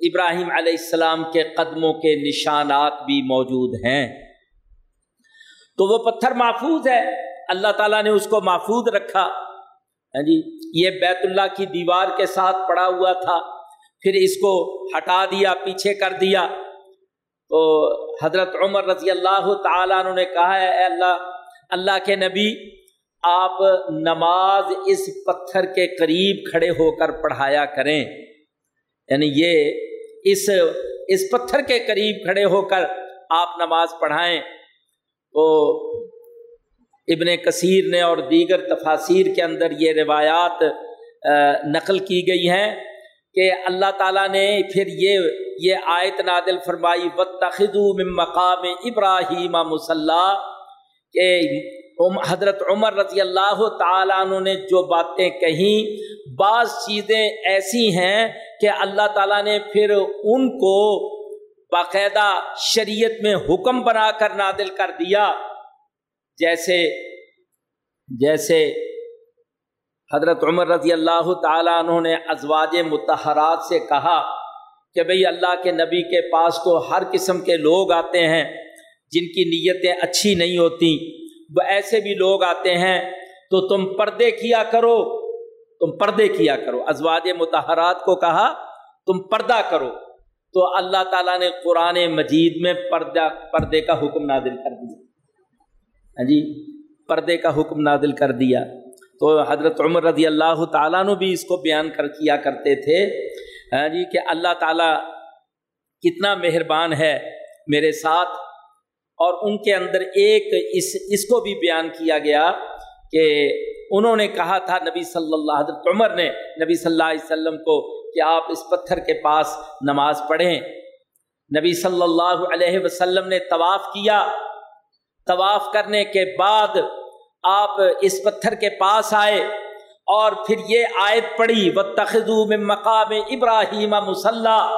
ابراہیم علیہ السلام کے قدموں کے نشانات بھی موجود ہیں۔ تو وہ پتھر محفوظ ہے۔ اللہ تعالیٰ نے اس کو محفوظ رکھا۔ ہاں جی یہ بیت اللہ کی دیوار کے ساتھ پڑا ہوا تھا۔ پھر اس کو ہٹا دیا، پیچھے کر دیا۔ تو حضرت عمر رضی اللہ تعالیٰ نے کہا ہے، اے اللہ اللہ کے نبی، آپ نماز اس پتھر کے قریب کھڑے ہو کر پڑھایا کریں۔ یعنی یہ اس اس پتھر کے قریب کھڑے ہو کر آپ نماز پڑھائیں۔ تو ابن کثیر نے اور دیگر تفاصیر کے اندر یہ روایات نقل کی گئی ہیں۔ کہ اللہ تعالیٰ نے پھر یہ یہ آیت نادل فرمائی و تخدو مقام ابراہیم مسلح کہ حضرت عمر رضی اللہ تعالیٰ عنہ نے جو باتیں کہیں، بعض چیزیں ایسی ہیں کہ اللہ تعالیٰ نے پھر ان کو باقاعدہ شریعت میں حکم بنا کر نادل کر دیا۔ جیسے جیسے حضرت عمر رضی اللہ تعالیٰ عنہ نے ازواج متحرات سے کہا کہ بھئی اللہ کے نبی کے پاس تو ہر قسم کے لوگ آتے ہیں جن کی نیتیں اچھی نہیں ہوتی۔ وہ ایسے بھی لوگ آتے ہیں تو تم پردے کیا کرو۔ تم پردے کیا کرو۔ ازواج متحرات کو کہا، تم پردہ کرو۔ تو اللہ تعالیٰ نے قرآن مجید میں پردہ، پردے کا حکم نادل کر دیا۔ ہاں جی پردے کا حکم نادل کر دیا۔ تو حضرت عمر رضی اللہ تعالیٰ نے بھی اس کو بیان کر کیا کرتے تھے۔ ہاں جی کہ اللہ تعالیٰ کتنا مہربان ہے میرے ساتھ۔ اور ان کے اندر ایک اس اس کو بھی بیان کیا گیا کہ انہوں نے کہا تھا نبی صلی اللہ، حضرت عمر نے نبی صلی اللہ علیہ وسلم کو کہ آپ اس پتھر کے پاس نماز پڑھیں۔ نبی صلی اللہ علیہ وسلم نے طواف کیا۔ طواف کرنے کے بعد آپ اس پتھر کے پاس آئے اور پھر یہ آیت پڑھی و تخذو میں مقام ابراہیم مسلح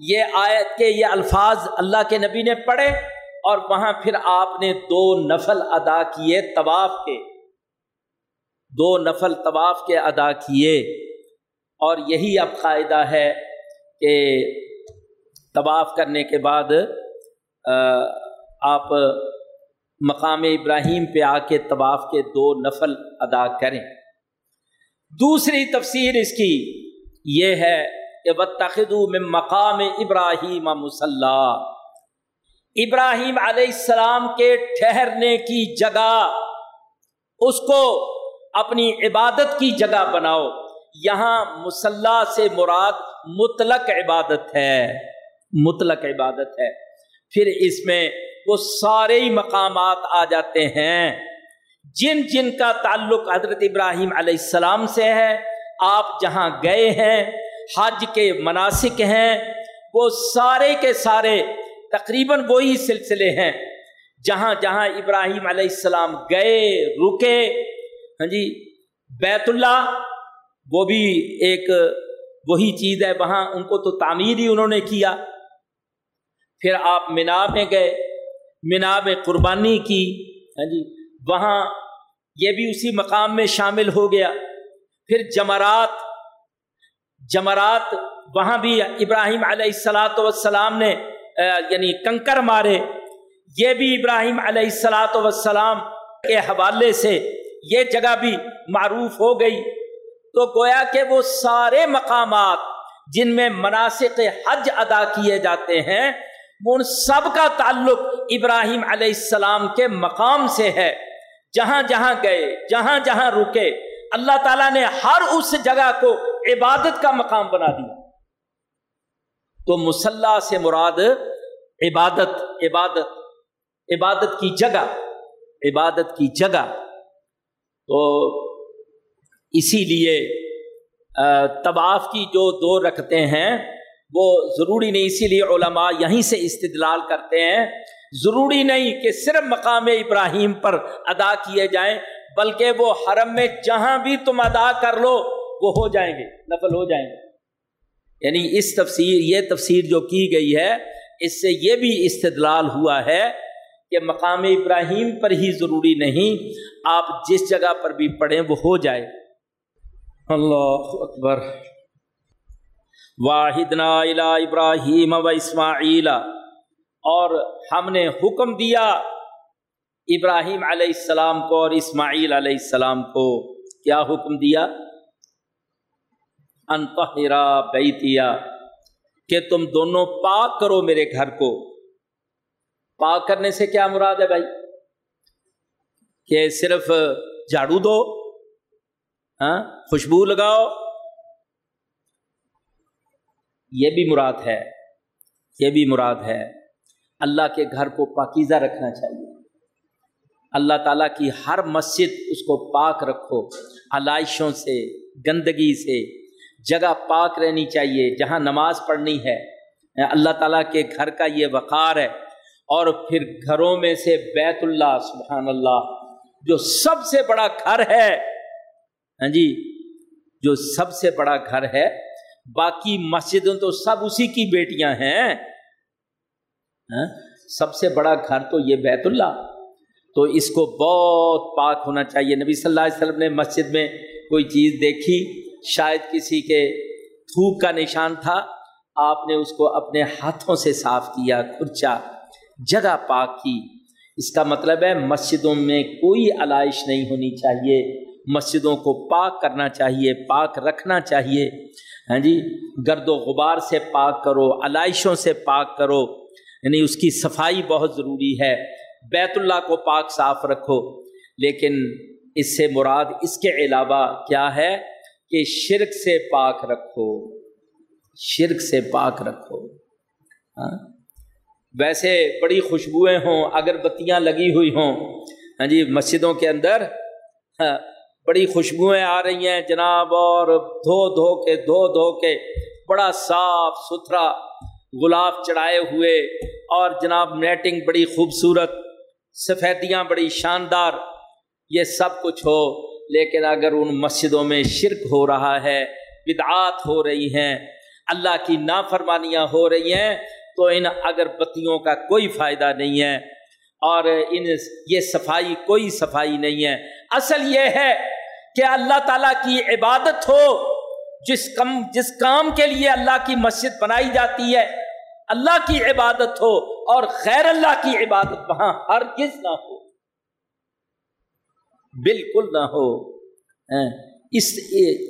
یہ آیت کے یہ الفاظ اللہ کے نبی نے پڑھے اور وہاں پھر آپ نے دو نفل ادا کیے طواف کے۔ دو نفل طواف کے ادا کیے۔ اور یہی اب قاعدہ ہے کہ طواف کرنے کے بعد آپ مقام ابراہیم پہ آ کے طواف کے دو نفل ادا کریں۔ دوسری تفسیر اس کی یہ ہے کہ بتخدو میں مقام ابراہیم مسلح ابراہیم علیہ السلام کے ٹھہرنے کی جگہ، اس کو اپنی عبادت کی جگہ بناؤ۔ یہاں مسلح سے مراد مطلق عبادت ہے۔ مطلق عبادت ہے۔ پھر اس میں وہ سارے ہی مقامات آ جاتے ہیں۔ جن جن کا تعلق حضرت ابراہیم علیہ السلام سے ہے، آپ جہاں گئے ہیں، حج کے مناسک ہیں، وہ سارے کے سارے تقریباً وہی سلسلے ہیں۔ جہاں جہاں ابراہیم علیہ السلام گئے، رکے ہاں جی بیت اللہ، وہ بھی ایک وہی چیز ہے، وہاں ان کو تو تعمیر ہی انہوں نے کیا۔ پھر آپ مینا میں گئے۔ مینا میں قربانی کی۔ ہاں جی وہاں یہ بھی اسی مقام میں شامل ہو گیا۔ پھر جمرات جمرات، وہاں بھی ابراہیم علیہ السلاۃ والسلام نے یعنی کنکر مارے۔ یہ بھی ابراہیم علیہ السلاۃ وسلام کے حوالے سے یہ جگہ بھی معروف ہو گئی۔ تو گویا کہ وہ سارے مقامات جن میں مناسب حج ادا کیے جاتے ہیں وہ ان سب کا تعلق ابراہیم علیہ السلام کے مقام سے ہے۔ جہاں جہاں گئے، جہاں جہاں رکے، اللہ تعالیٰ نے ہر اس جگہ کو عبادت کا مقام بنا دیا۔ تو مسلح سے مراد عبادت عبادت عبادت کی جگہ، عبادت کی جگہ۔ تو اسی لیے طواف کی جو دو رکھتے ہیں، وہ ضروری نہیں، اسی لیے علماء یہیں سے استدلال کرتے ہیں۔ ضروری نہیں کہ صرف مقام ابراہیم پر ادا کیے جائیں، بلکہ وہ حرم میں جہاں بھی تم ادا کر لو، وہ ہو جائیں گے، نفل ہو جائیں گے۔ یعنی اس تفسیر، یہ تفسیر جو کی گئی ہے، اس سے یہ بھی استدلال ہوا ہے کہ مقام ابراہیم پر ہی ضروری نہیں، آپ جس جگہ پر بھی پڑھیں، وہ ہو جائے۔ اللہ اکبر۔ واحد نا ابراہیم و اسماعیل۔ اور ہم نے حکم دیا ابراہیم علیہ السلام کو اور اسماعیل علیہ السلام کو۔ کیا حکم دیا؟ انتہرا بیتیا کہ تم دونوں پاک کرو میرے گھر کو۔ پاک کرنے سے کیا مراد ہے بھائی؟ کہ صرف جھاڑو دو ہاں خوشبو لگاؤ۔ یہ بھی مراد ہے، یہ بھی مراد ہے۔ اللہ کے گھر کو پاکیزہ رکھنا چاہیے۔ اللہ تعالیٰ کی ہر مسجد اس کو پاک رکھو۔ علائشوں سے، گندگی سے۔ جگہ پاک رہنی چاہیے، جہاں نماز پڑھنی ہے۔ اللہ تعالیٰ کے گھر کا یہ وقار ہے۔ اور پھر گھروں میں سے بیت اللہ، سبحان اللہ، جو سب سے بڑا گھر ہے۔ ہاں جی جو سب سے بڑا گھر ہے۔ باقی مسجدوں تو سب اسی کی بیٹیاں ہیں۔ ہاں؟ سب سے بڑا گھر تو یہ بیت اللہ۔ تو اس کو بہت پاک ہونا چاہیے۔ نبی صلی اللہ علیہ وسلم نے مسجد میں کوئی چیز دیکھی۔ شاید کسی کے تھوک کا نشان تھا۔ آپ نے اس کو اپنے ہاتھوں سے صاف کیا، کھرچا، جگہ پاک کی۔ اس کا مطلب ہے مسجدوں میں کوئی علائش نہیں ہونی چاہیے۔ مسجدوں کو پاک کرنا چاہیے، پاک رکھنا چاہیے۔ ہاں جی؟ گرد و غبار سے پاک کرو، علائشوں سے پاک کرو۔ یعنی اس کی صفائی بہت ضروری ہے۔ بیت اللہ کو پاک صاف رکھو، لیکن اس سے مراد اس کے علاوہ کیا ہے کہ شرک سے پاک رکھو۔ شرک سے پاک رکھو۔ ہاں؟ ویسے بڑی خوشبوئیں ہوں اگر بتیاں لگی ہوئی ہوں۔ ہاں جی مسجدوں کے اندر ہاں بڑی خوشبوئیں آ رہی ہیں۔ جناب، اور دھو دھو کے، دھو دھو کے، بڑا صاف ستھرا گلاب چڑھائے ہوئے اور جناب نیٹنگ بڑی خوبصورت، سفیدیاں بڑی شاندار، یہ سب کچھ ہو، لیکن اگر ان مسجدوں میں شرک ہو رہا ہے، بدعات ہو رہی ہیں، اللہ کی نافرمانیاں ہو رہی ہیں، تو ان اگربتیوں کا کوئی فائدہ نہیں ہے اور ان یہ صفائی کوئی صفائی نہیں ہے۔ اصل یہ ہے کہ اللہ تعالیٰ کی عبادت ہو جس کم جس کام کے لیے اللہ کی مسجد بنائی جاتی ہے، اللہ کی عبادت ہو اور خیر اللہ کی عبادت وہاں ہر کس نہ ہو۔ بالکل نہ ہو۔ ہاں، اس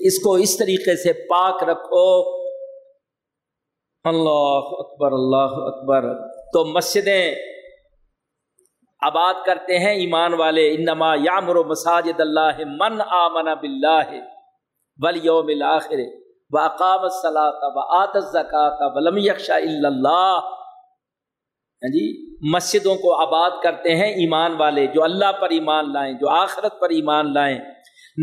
اس کو اس طریقے سے پاک رکھو۔ اللہ اکبر اللہ اکبر۔ تو مسجدیں آباد کرتے ہیں ایمان والے۔ انما یامر و مساجد اللہ من آمن بلّہ ولیوم الآخر و اقام الصلاۃ و آت الزکات ولم یکشا اللہ۔ ہاں جی مسجدوں کو آباد کرتے ہیں ایمان والے جو اللہ پر ایمان لائیں جو آخرت پر ایمان لائیں۔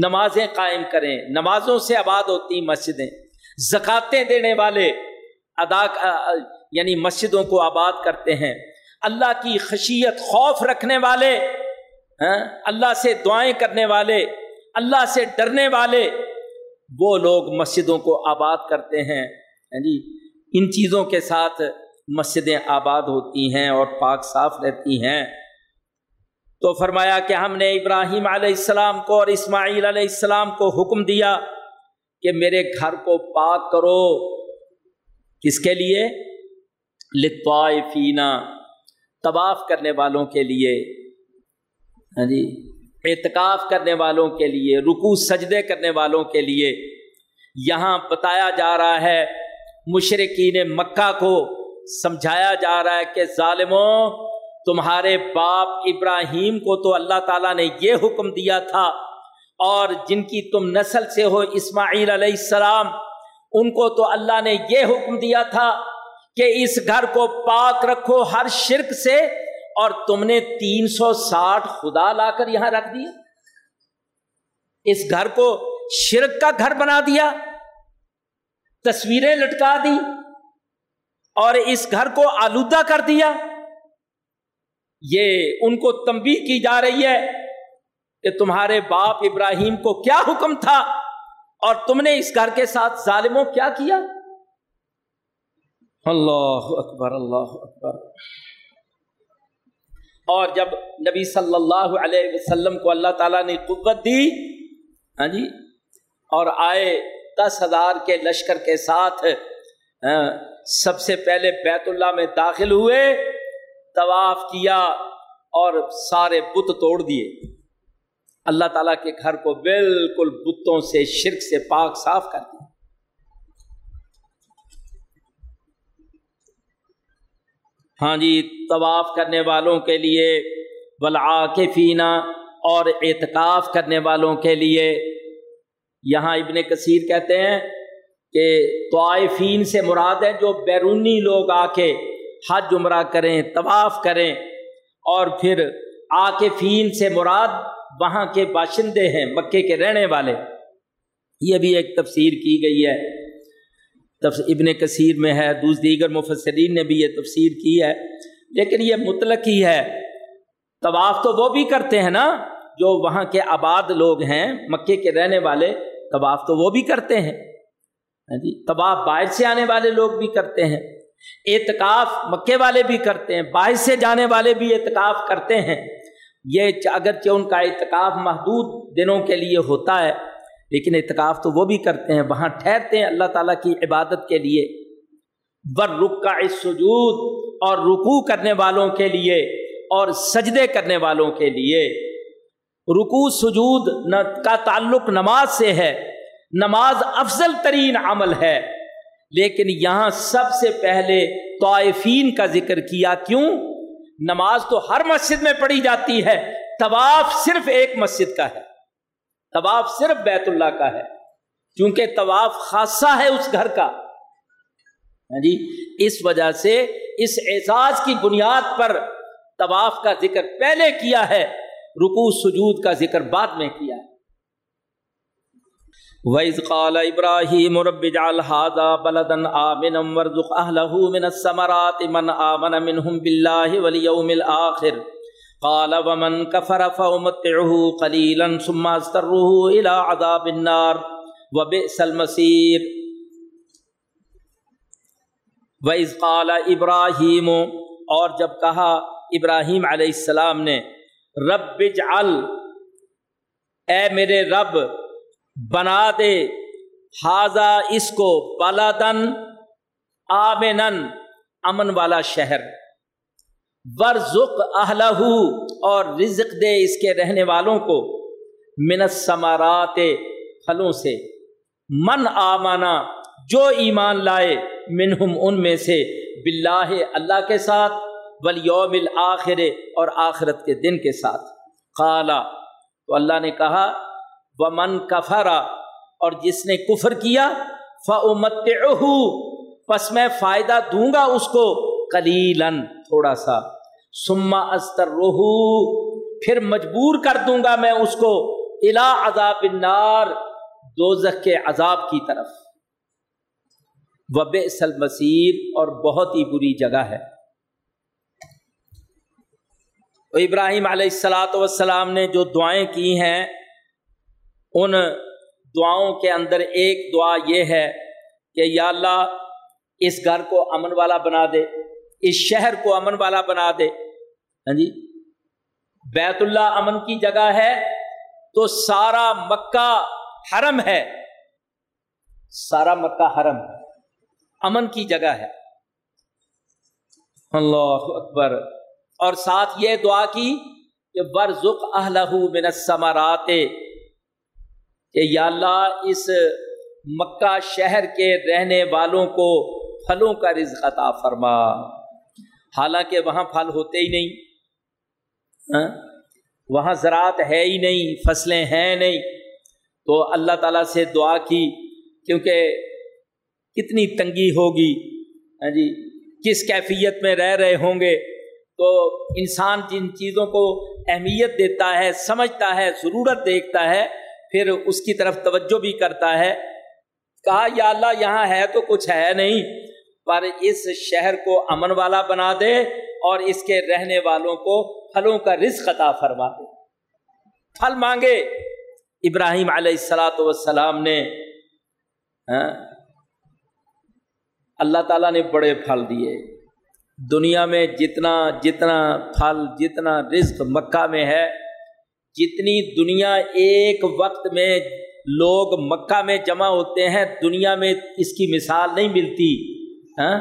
نمازیں قائم کریں نمازوں سے آباد ہوتی مسجدیں۔ زکاتیں دینے والے ادا یعنی مسجدوں کو آباد کرتے ہیں۔ اللہ کی خشیت خوف رکھنے والے ہاں، اللہ سے دعائیں کرنے والے اللہ سے ڈرنے والے۔ وہ لوگ مسجدوں کو آباد کرتے ہیں۔ ہاں جی ان چیزوں کے ساتھ مسجدیں آباد ہوتی ہیں اور پاک صاف رہتی ہیں۔ تو فرمایا کہ ہم نے ابراہیم علیہ السلام کو اور اسماعیل علیہ السلام کو حکم دیا کہ میرے گھر کو پاک کرو۔ کس کے لیے؟ لطوائفینہ طواف کرنے والوں کے لیے۔ ہاں جی اعتکاف کرنے والوں کے لیے رکو سجدے کرنے والوں کے لیے یہاں بتایا جا رہا ہے مشرقین مکہ کو سمجھایا جا رہا ہے کہ ظالموں، تمہارے باپ ابراہیم کو تو اللہ تعالیٰ نے یہ حکم دیا تھا اور جن کی تم نسل سے ہو، اسماعیل علیہ السلام، ان کو تو اللہ نے یہ حکم دیا تھا کہ اس گھر کو پاک رکھو، ہر شرک سے اور تم نے تین سو ساٹھ خدا لا کر یہاں رکھ دیا؟ اس گھر کو شرک کا گھر بنا دیا، تصویریں لٹکا دی، اور اس گھر کو آلودہ کر دیا۔ یہ ان کو تمبی کی جا رہی ہے کہ تمہارے باپ ابراہیم کو کیا حکم تھا؟ اور تم نے اس گھر کے ساتھ ظالموں کیا کیا؟ اللہ اکبر اللہ اکبر۔ اور جب نبی صلی اللہ علیہ وسلم کو اللہ تعالیٰ نے قوت دی ہاں جی اور آئے دس ہزار کے لشکر کے ساتھ ہاں، سب سے پہلے بیت اللہ میں داخل ہوئے، طواف کیا اور سارے بت توڑ دیے۔ اللہ تعالیٰ کے گھر کو بالکل بتوں سے، شرک سے پاک صاف کر دیا۔ ہاں جی طواف کرنے والوں کے لیے بلا کے فینا اور اعتکاف کرنے والوں کے لیے۔ یہاں ابن کثیر کہتے ہیں کہ طائفین سے مراد ہے جو بیرونی لوگ آ کے حج عمرہ کریں، طواف کریں۔ اور پھر آ کے فین سے مراد وہاں کے باشندے ہیں، مکے کے رہنے والے۔ یہ بھی ایک تفسیر کی گئی ہے۔ ابن کثیر میں ہے دوس دیگر مفسرین نے بھی یہ تفسیر کی ہے، لیکن یہ مطلق ہی ہے۔ طواف تو وہ بھی کرتے ہیں نا جو وہاں کے آباد لوگ ہیں، مکے کے رہنے والے، طواف تو وہ بھی کرتے ہیں۔ ہاں جی طواف باہر سے آنے والے لوگ بھی کرتے ہیں۔ اعتکاف مکے والے بھی کرتے ہیں، باہر سے جانے والے بھی اعتکاف کرتے ہیں۔ یہ اگرچہ ان کا اعتکاف محدود دنوں کے لیے ہوتا ہے لیکن اعتکاف تو وہ بھی کرتے ہیں، وہاں ٹھہرتے ہیں اللہ تعالیٰ کی عبادت کے لیے۔ ور رک کا سجود اور رکو کرنے والوں کے لیے، اور سجدے کرنے والوں کے لیے۔ رکو سجود کا تعلق نماز سے ہے، نماز افضل ترین عمل ہے۔ لیکن یہاں سب سے پہلے طائفین کا ذکر کیا کیوں؟ نماز تو ہر مسجد میں پڑھی جاتی ہے، طواف صرف ایک مسجد کا ہے۔ طواف صرف بیت اللہ کا ہے کیونکہ طواف خاصہ ہے اس گھر کا۔ ہاں جی اس وجہ سے اس اعزاز کی بنیاد پر طواف کا ذکر پہلے کیا ہے رکو سجود کا ذکر بعد میں کیا ہے۔ وَإِذْ قَالَ إِبْرَاهِيمُ رَبِّ جَعَلْ هَذَا بَلَدًا آمِنًا وَارْزُقْ أَهْلَهُ مِنَ الثَّمَرَاتِ مَنْ آمَنَ مِنْهُمْ بِاللَّهِ وَالْيَوْمِ الْآخِرِ۔ قَالَ وَمَنْ كَفَرَ فَأُمَتِّعُهُ قَلِيلًا ثُمَّ أَضْطَرُّهُ إِلَى عَذَابِ النَّارِ وَبِئْسَ الْمَصِيرُ. وَإِذْ قَالَ إِبْرَاهِيمُ، اور جب کہا ابراہیم علیہ السلام نے، رب اجعل، اے میرے رب، بنا دے حاضہ اس کو بلادن آمن امن والا شہر۔ ورژ اہلہ اور رزق دے اس کے رہنے والوں کو منت سمارات پھلوں سے۔ من آمانا، جو ایمان لائے، منہم ان میں سے بلاہ اللہ کے ساتھ ولیوم الآخر اور آخرت کے دن کے ساتھ۔ خالہ تو اللہ نے کہا من کفرا اور جس نے کفر کیا فمت پس میں فائدہ دوں گا اس کو۔ کلیلن تھوڑا سا۔ سما استر روح پھر مجبور کر دوں گا میں اس کو۔ الا عذاب النار، دوزخ کے عذاب کی طرف۔ وب مسیر اور بہت ہی بری جگہ ہے۔ ابراہیم علیہ السلاۃ والسلام نے جو دعائیں کی ہیں، ان دعاؤں کے اندر ایک دعا یہ ہے کہ یا اللہ اس گھر کو امن والا بنا دے۔ اس شہر کو امن والا بنا دے۔ ہاں جی؟ بیت اللہ امن کی جگہ ہے تو سارا مکہ حرم ہے۔ سارا مکہ حرم ہے امن کی جگہ ہے۔ اللہ اکبر۔ اور ساتھ یہ دعا کی کہ برزق اہلہ من السمرات کہ یا اللہ اس مکہ شہر کے رہنے والوں کو پھلوں کا رزق عطا فرما۔ حالانکہ وہاں پھل ہوتے ہی نہیں۔ ہاں؟ وہاں زراعت ہے ہی نہیں، فصلیں ہیں نہیں۔ تو اللہ تعالیٰ سے دعا کی، کیونکہ کتنی تنگی ہوگی۔ ہاں جی؟ کس کیفیت میں رہ رہے ہوں گے؟ تو انسان جن چیزوں کو اہمیت دیتا ہے، سمجھتا ہے، ضرورت دیکھتا ہے، پھر اس کی طرف توجہ بھی کرتا ہے۔ کہا، یا اللہ، یہاں ہے تو کچھ ہے نہیں۔ پر اس شہر کو امن والا بنا دے اور اس کے رہنے والوں کو پھلوں کا رزق عطا فرما دے۔ پھل مانگے۔ ابراہیم علیہ السلاۃ والسلام نے ہاں، اللہ تعالیٰ نے بڑے پھل دیے۔ دنیا میں جتنا جتنا پھل، جتنا رزق مکہ میں ہے، جتنی دنیا ایک وقت میں لوگ مکہ میں جمع ہوتے ہیں، دنیا میں اس کی مثال نہیں ملتی۔ ہاں؟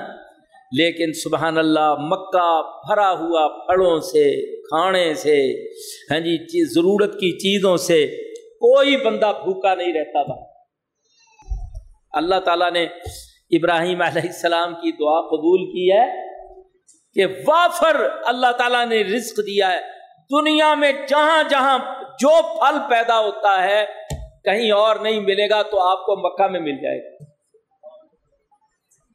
لیکن سبحان اللہ، مکہ بھرا ہوا پھڑوں سے، کھانے سے ہاں جی ضرورت کی چیزوں سے کوئی بندہ بھوکا نہیں رہتا تھا اللہ تعالیٰ نے ابراہیم علیہ السلام کی دعا قبول کی ہے کہ وافر اللہ تعالیٰ نے رزق دیا ہے۔ دنیا میں جہاں جہاں جو پھل پیدا ہوتا ہے، کہیں اور نہیں ملے گا تو آپ کو مکہ میں مل جائے گا۔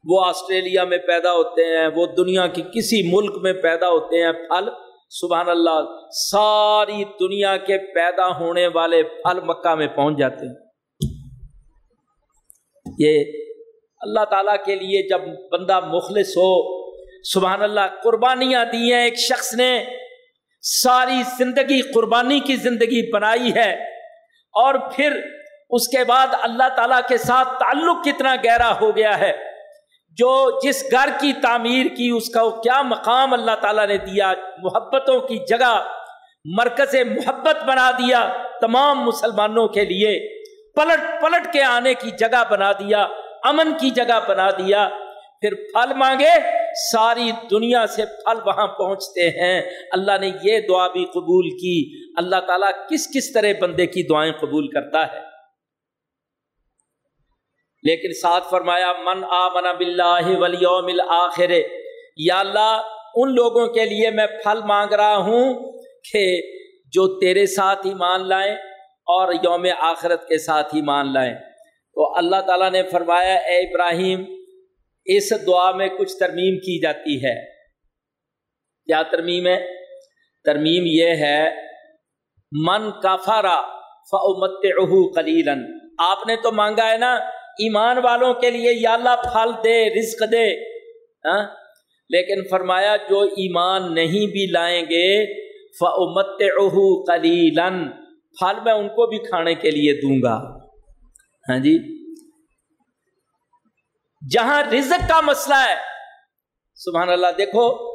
وہ آسٹریلیا میں پیدا ہوتے ہیں، وہ دنیا کی کسی ملک میں پیدا ہوتے ہیں۔ پھل، سبحان اللہ، ساری دنیا کے پیدا ہونے والے پھل مکہ میں پہنچ جاتے ہیں۔ یہ اللہ تعالیٰ کے لیے جب بندہ مخلص ہو، سبحان اللہ، قربانیاں دی ہیں۔ ایک شخص نے ساری زندگی قربانی کی زندگی بنائی ہے اور پھر اس کے بعد اللہ تعالیٰ کے ساتھ تعلق کتنا گہرا ہو گیا ہے۔ جو جس گھر کی تعمیر کی، اس کا وہ کیا مقام اللہ تعالیٰ نے دیا، محبتوں کی جگہ، مرکز محبت بنا دیا تمام مسلمانوں کے لیے، پلٹ پلٹ کے آنے کی جگہ بنا دیا، امن کی جگہ بنا دیا۔ پھر پھل مانگے، ساری دنیا سے پھل وہاں پہنچتے ہیں۔ اللہ نے یہ دعا بھی قبول کی۔ اللہ تعالیٰ کس کس طرح بندے کی دعائیں قبول کرتا ہے؟ لیکن ساتھ فرمایا، من آ من بلّہ ولیوم آخر یا اللہ، ان لوگوں کے لیے میں پھل مانگ رہا ہوں کہ جو تیرے ساتھ ہی مان لائیں اور یوم آخرت کے ساتھ ہی مان لائیں۔ تو اللہ تعالیٰ نے فرمایا، اے ابراہیم، اس دعا میں کچھ ترمیم کی جاتی ہے۔ کیا ترمیم ہے؟ ترمیم یہ ہے، من کافارا فمت کلیلن آپ نے تو مانگا ہے نا ایمان والوں کے لیے یا اللہ پھل دے، رزق دے ہاں؟ لیکن فرمایا جو ایمان نہیں بھی لائیں گے فمت اہو کلیلن پھل میں ان کو بھی کھانے کے لیے دوں گا۔ ہاں جی؟ جہاں رزق کا مسئلہ ہے، سبحان اللہ، دیکھو،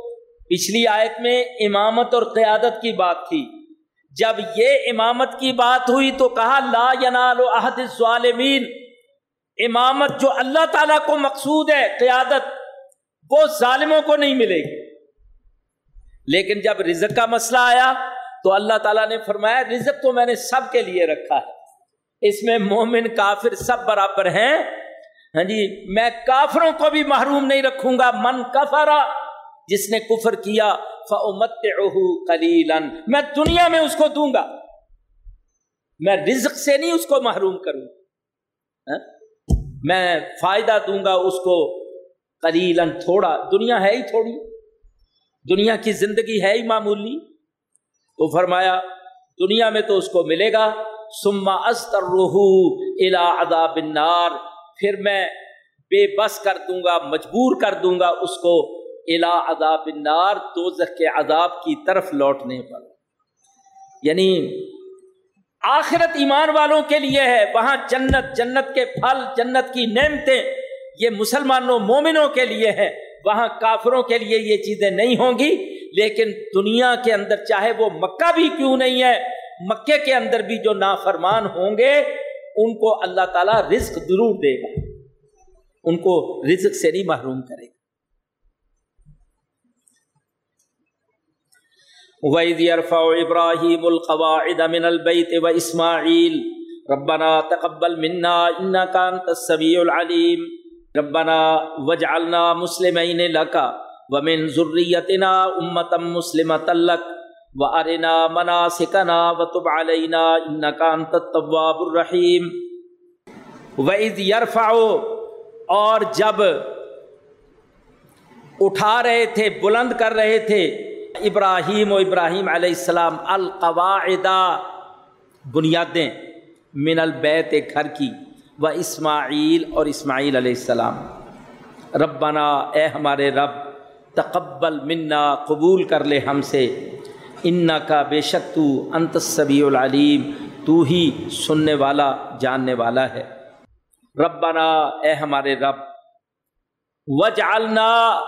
پچھلی آیت میں امامت اور قیادت کی بات تھی۔ جب یہ امامت کی بات ہوئی تو کہا، لا ینال عہد الظالمین۔ امامت جو اللہ تعالیٰ کو مقصود ہے، قیادت، وہ ظالموں کو نہیں ملے گی۔ لیکن جب رزق کا مسئلہ آیا تو اللہ تعالیٰ نے فرمایا، رزق تو میں نے سب کے لیے رکھا ہے۔ اس میں مومن کافر سب برابر ہیں۔ ہاں جی میں کافروں کو بھی محروم نہیں رکھوں گا۔ من کفرا جس نے کفر کیا فمت کلیلن میں دنیا میں اس کو دوں گا۔ میں رزق سے نہیں اس کو محروم کروں ہاں؟ میں فائدہ دوں گا اس کو کلیلن تھوڑا۔ دنیا ہے ہی تھوڑی۔ دنیا کی زندگی ہے ہی معمولی۔ تو فرمایا، دنیا میں تو اس کو ملے گا۔ سما استر روحو الا ادا بنار پھر میں بے بس کر دوں گا، مجبور کر دوں گا اس کو الا عذاب النار، دوزخ کے عذاب کی طرف لوٹنے پر۔ یعنی آخرت ایمان والوں کے لیے ہے، وہاں جنت جنت کے پھل، جنت کی نعمتیں، یہ مسلمانوں، مومنوں کے لیے ہے وہاں کافروں کے لیے یہ چیزیں نہیں ہوں گی، لیکن دنیا کے اندر چاہے وہ مکہ بھی کیوں نہیں ہے، مکے کے اندر بھی جو نافرمان ہوں گے، ان کو اللہ تعالیٰ رزق ضرور دے گا۔ ان کو رزق سے نہیں محروم کرے گا۔ وَإِذْ يَرْفَعُ إِبْرَاهِيمُ الْقَوَاعِدَ مِنَ الْبَيْتِ وَإِسْمَاعِيلِ ربنا تقبل منا انك انت السميع العليم ربنا واجعلنا مسلمين لك ومن ذريتنا امه مسلمه لك وارنا مناسكنا وتب علينا انك انت التواب الرحيم وَإِذْ يَرْفَعُ اور جب اٹھا رہے تھے بلند کر رہے تھے ابراہیم و ابراہیم علیہ السلام القواعدہ بنیادیں من البیت گھر کی و اسماعیل اور اسماعیل علیہ السلام۔ ربنا، اے ہمارے رب، تقبل منا، قبول کر لے ہم سے۔ انا کا بے شک تو انت سبی العلیم، تو ہی سننے والا، جاننے والا ہے۔ ربنا، اے ہمارے رب، وجعلنا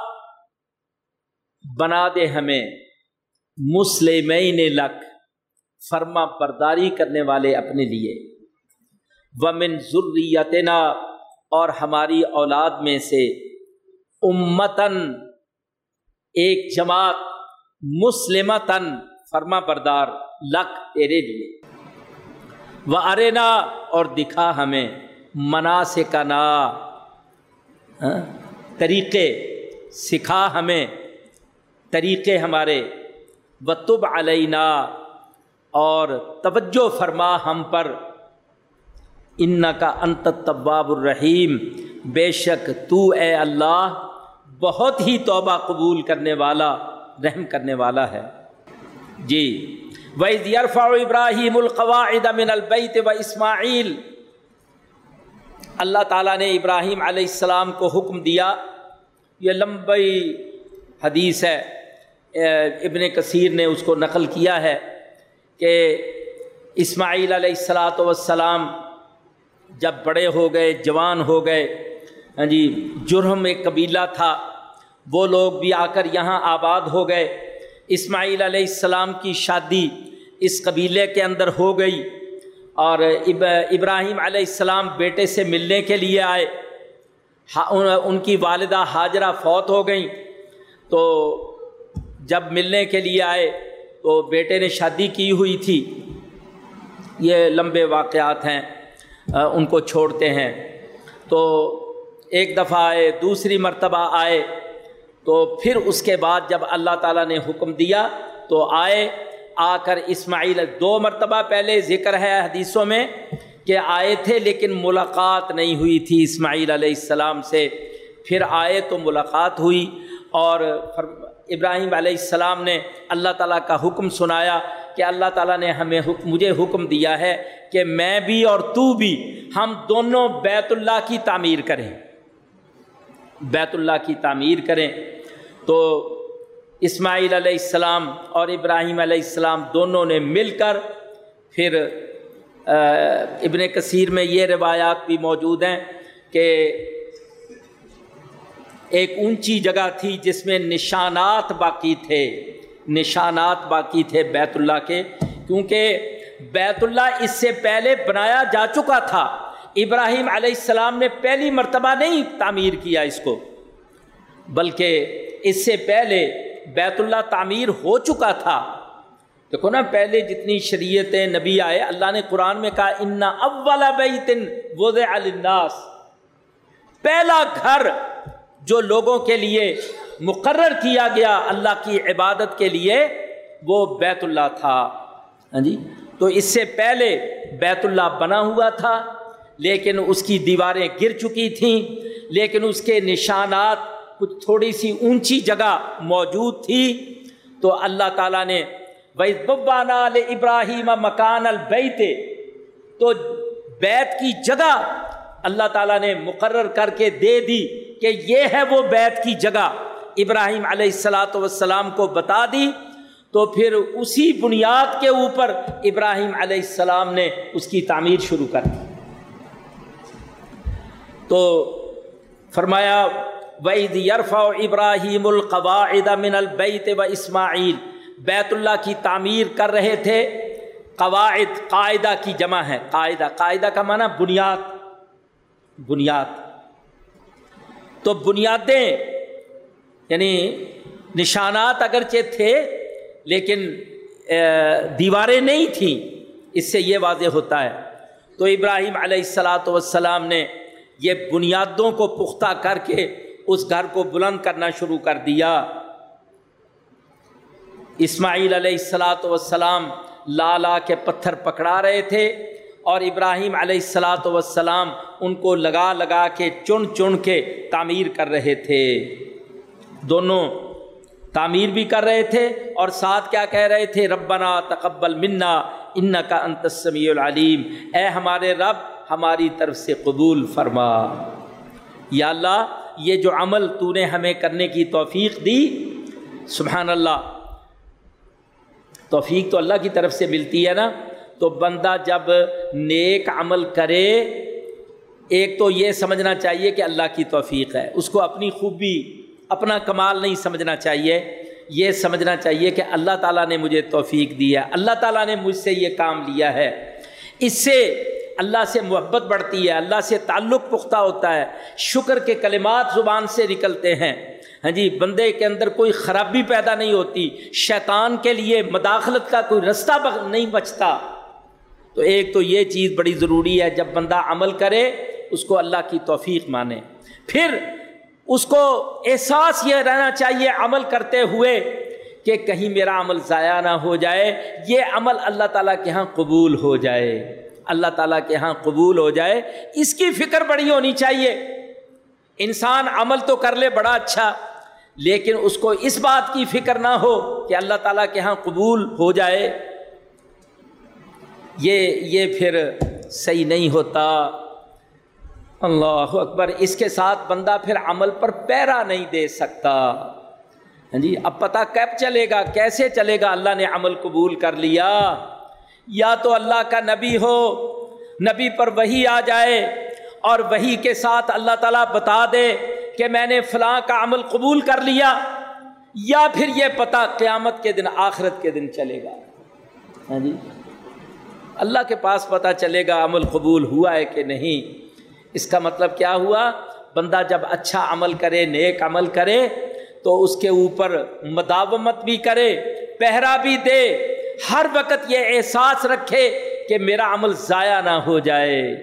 بنا دے ہمیں۔ مسلمین لک، فرما برداری کرنے والے اپنے لیے۔ ومن ضروریتنا اور ہماری اولاد میں سے امتن، ایک جماعت، مسلمتن، فرما بردار لک تیرے لیے۔ وہ ارنا اور دکھا ہمیں منا سے کنا ہاں؟ طریقے، سکھا ہمیں۔ طریقے ہمارے وطب علینا اور توجہ فرما ہم پر ان کا انت طباب الرحیم بے شک تو اے اللہ بہت ہی توبہ قبول کرنے والا، رحم کرنے والا ہے۔ جی وَإِذْ يَرْفَعُ إِبْرَاهِيمُ الْقَوَاعِدَ مِنَ الْبَيْتِ وَإِسْمَاعِيلِ، اللہ تعالیٰ نے ابراہیم علیہ السلام کو حکم دیا، یہ لمبی حدیث ہے۔ ابن کثیر نے اس کو نقل کیا ہے کہ اسماعیل علیہ السلاۃ والسلام جب بڑے ہو گئے، جوان ہو گئے ہاں جی جرم ایک قبیلہ تھا، وہ لوگ بھی آ کر یہاں آباد ہو گئے۔ اسماعیل علیہ السلام کی شادی اس قبیلے کے اندر ہو گئی اور ابراہیم علیہ السلام بیٹے سے ملنے کے لیے آئے۔ ہاں، ان کی والدہ حاجرہ فوت ہو گئیں۔ تو جب ملنے کے لیے آئے تو بیٹے نے شادی کی ہوئی تھی۔ یہ لمبے واقعات ہیں ان کو چھوڑتے ہیں۔ تو ایک دفعہ آئے، دوسری مرتبہ آئے۔ تو پھر اس کے بعد جب اللہ تعالیٰ نے حکم دیا تو آئے۔ آ کر اسماعیل، دو مرتبہ پہلے ذکر ہے حدیثوں میں کہ آئے تھے لیکن ملاقات نہیں ہوئی تھی اسماعیل علیہ السلام سے۔ پھر آئے تو ملاقات ہوئی اور ابراہیم علیہ السلام نے اللہ تعالیٰ کا حکم سنایا کہ اللہ تعالیٰ نے ہمیں حکم مجھے حکم دیا ہے کہ میں بھی اور تو بھی ہم دونوں بیت اللہ کی تعمیر کریں۔ بیت اللہ کی تعمیر کریں۔ تو اسماعیل علیہ السلام اور ابراہیم علیہ السلام دونوں نے مل کر پھر ابن کثیر میں یہ روایات بھی موجود ہیں کہ ایک اونچی جگہ تھی جس میں نشانات باقی تھے، نشانات باقی تھے بیت اللہ کے، کیونکہ بیت اللہ اس سے پہلے بنایا جا چکا تھا۔ ابراہیم علیہ السلام نے پہلی مرتبہ نہیں تعمیر کیا اس کو، بلکہ اس سے پہلے بیت اللہ تعمیر ہو چکا تھا۔ دیکھو نا، پہلے جتنی شریعتیں نبی آئے، اللہ نے قرآن میں کہا انا اول بیتن وضع للناس پہلا گھر جو لوگوں کے لیے مقرر کیا گیا اللہ کی عبادت کے لیے، وہ بیت اللہ تھا۔ ہاں جی؟ تو اس سے پہلے بیت اللہ بنا ہوا تھا، لیکن اس کی دیواریں گر چکی تھیں۔ لیکن اس کے نشانات کچھ تھوڑی سی اونچی جگہ موجود تھی۔ تو اللہ تعالیٰ نے ببانا ابراہیم مکان البیت تو بیت کی جگہ اللہ تعالیٰ نے مقرر کر کے دے دی۔ کہ یہ ہے وہ بیت کی جگہ ابراہیم علیہ السلاۃ والسلام کو بتا دی، تو پھر اسی بنیاد کے اوپر ابراہیم علیہ السلام نے اس کی تعمیر شروع کر دی۔ تو فرمایا وعید یرفا ابراہیم القواعد من البیت و اسماعیل بیت اللہ کی تعمیر کر رہے تھے۔ قواعد، قاعدہ کی جمع ہے۔ قاعدہ قاعدہ کا معنی بنیاد بنیاد۔ تو بنیادیں یعنی نشانات اگرچہ تھے، لیکن دیواریں نہیں تھیں، اس سے یہ واضح ہوتا ہے۔ تو ابراہیم علیہ السلاۃ وسلام نے یہ بنیادوں کو پختہ کر کے اس گھر کو بلند کرنا شروع کر دیا۔ اسماعیل علیہ السلاۃ وسلام لا لا کے پتھر پکڑا رہے تھے۔ اور ابراہیم علیہ السلاۃ وسلام ان کو لگا لگا کے چن چن کے تعمیر کر رہے تھے۔ دونوں تعمیر بھی کر رہے تھے اور ساتھ کیا کہہ رہے تھے؟ ربنا تقبل منا ان کا انتسمی العلیم۔ اے ہمارے رب، ہماری طرف سے قبول فرما۔ یا اللہ، یہ جو عمل تو نے ہمیں کرنے کی توفیق دی، سبحان اللہ، توفیق تو اللہ کی طرف سے ملتی ہے نا۔ تو بندہ جب نیک عمل کرے، ایک تو یہ سمجھنا چاہیے کہ اللہ کی توفیق ہے۔ اس کو اپنی خوبی، اپنا کمال نہیں سمجھنا چاہیے۔ یہ سمجھنا چاہیے کہ اللہ تعالیٰ نے مجھے توفیق دیا اللہ تعالیٰ نے مجھ سے یہ کام لیا ہے۔ اس سے اللہ سے محبت بڑھتی ہے۔ اللہ سے تعلق پختہ ہوتا ہے۔ شکر کے کلمات زبان سے نکلتے ہیں۔ ہاں جی بندے کے اندر کوئی خرابی پیدا نہیں ہوتی۔ شیطان کے لیے مداخلت کا کوئی رستہ نہیں بچتا۔ تو ایک تو یہ چیز بڑی ضروری ہے، جب بندہ عمل کرے، اس کو اللہ کی توفیق مانے۔ پھر اس کو احساس یہ رہنا چاہیے عمل کرتے ہوئے کہ کہیں میرا عمل ضائع نہ ہو جائے۔ یہ عمل اللہ تعالیٰ کے ہاں قبول ہو جائے۔ اللہ تعالیٰ کے ہاں قبول ہو جائے۔ اس کی فکر بڑی ہونی چاہیے۔ انسان عمل تو کر لے، بڑا اچھا لیکن اس کو اس بات کی فکر نہ ہو کہ اللہ تعالیٰ کے ہاں قبول ہو جائے۔ یہ یہ پھر صحیح نہیں ہوتا۔ اللہ اکبر، اس کے ساتھ بندہ پھر عمل پر پیرا نہیں دے سکتا۔ ہاں جی اب پتہ کیب چلے گا، کیسے چلے گا؟ اللہ نے عمل قبول کر لیا۔ یا تو اللہ کا نبی ہو، نبی پر وہی آ جائے اور وہی کے ساتھ اللہ تعالیٰ بتا دے کہ میں نے فلاں کا عمل قبول کر لیا، یا پھر یہ پتہ قیامت کے دن، آخرت کے دن چلے گا۔ ہاں جی۔ اللہ کے پاس پتہ چلے گا عمل قبول ہوا ہے کہ نہیں۔ اس کا مطلب کیا ہوا؟ بندہ جب اچھا عمل کرے، نیک عمل کرے، تو اس کے اوپر مداومت بھی کرے، پہرا بھی دے۔ ہر وقت یہ احساس رکھے کہ میرا عمل ضائع نہ ہو جائے۔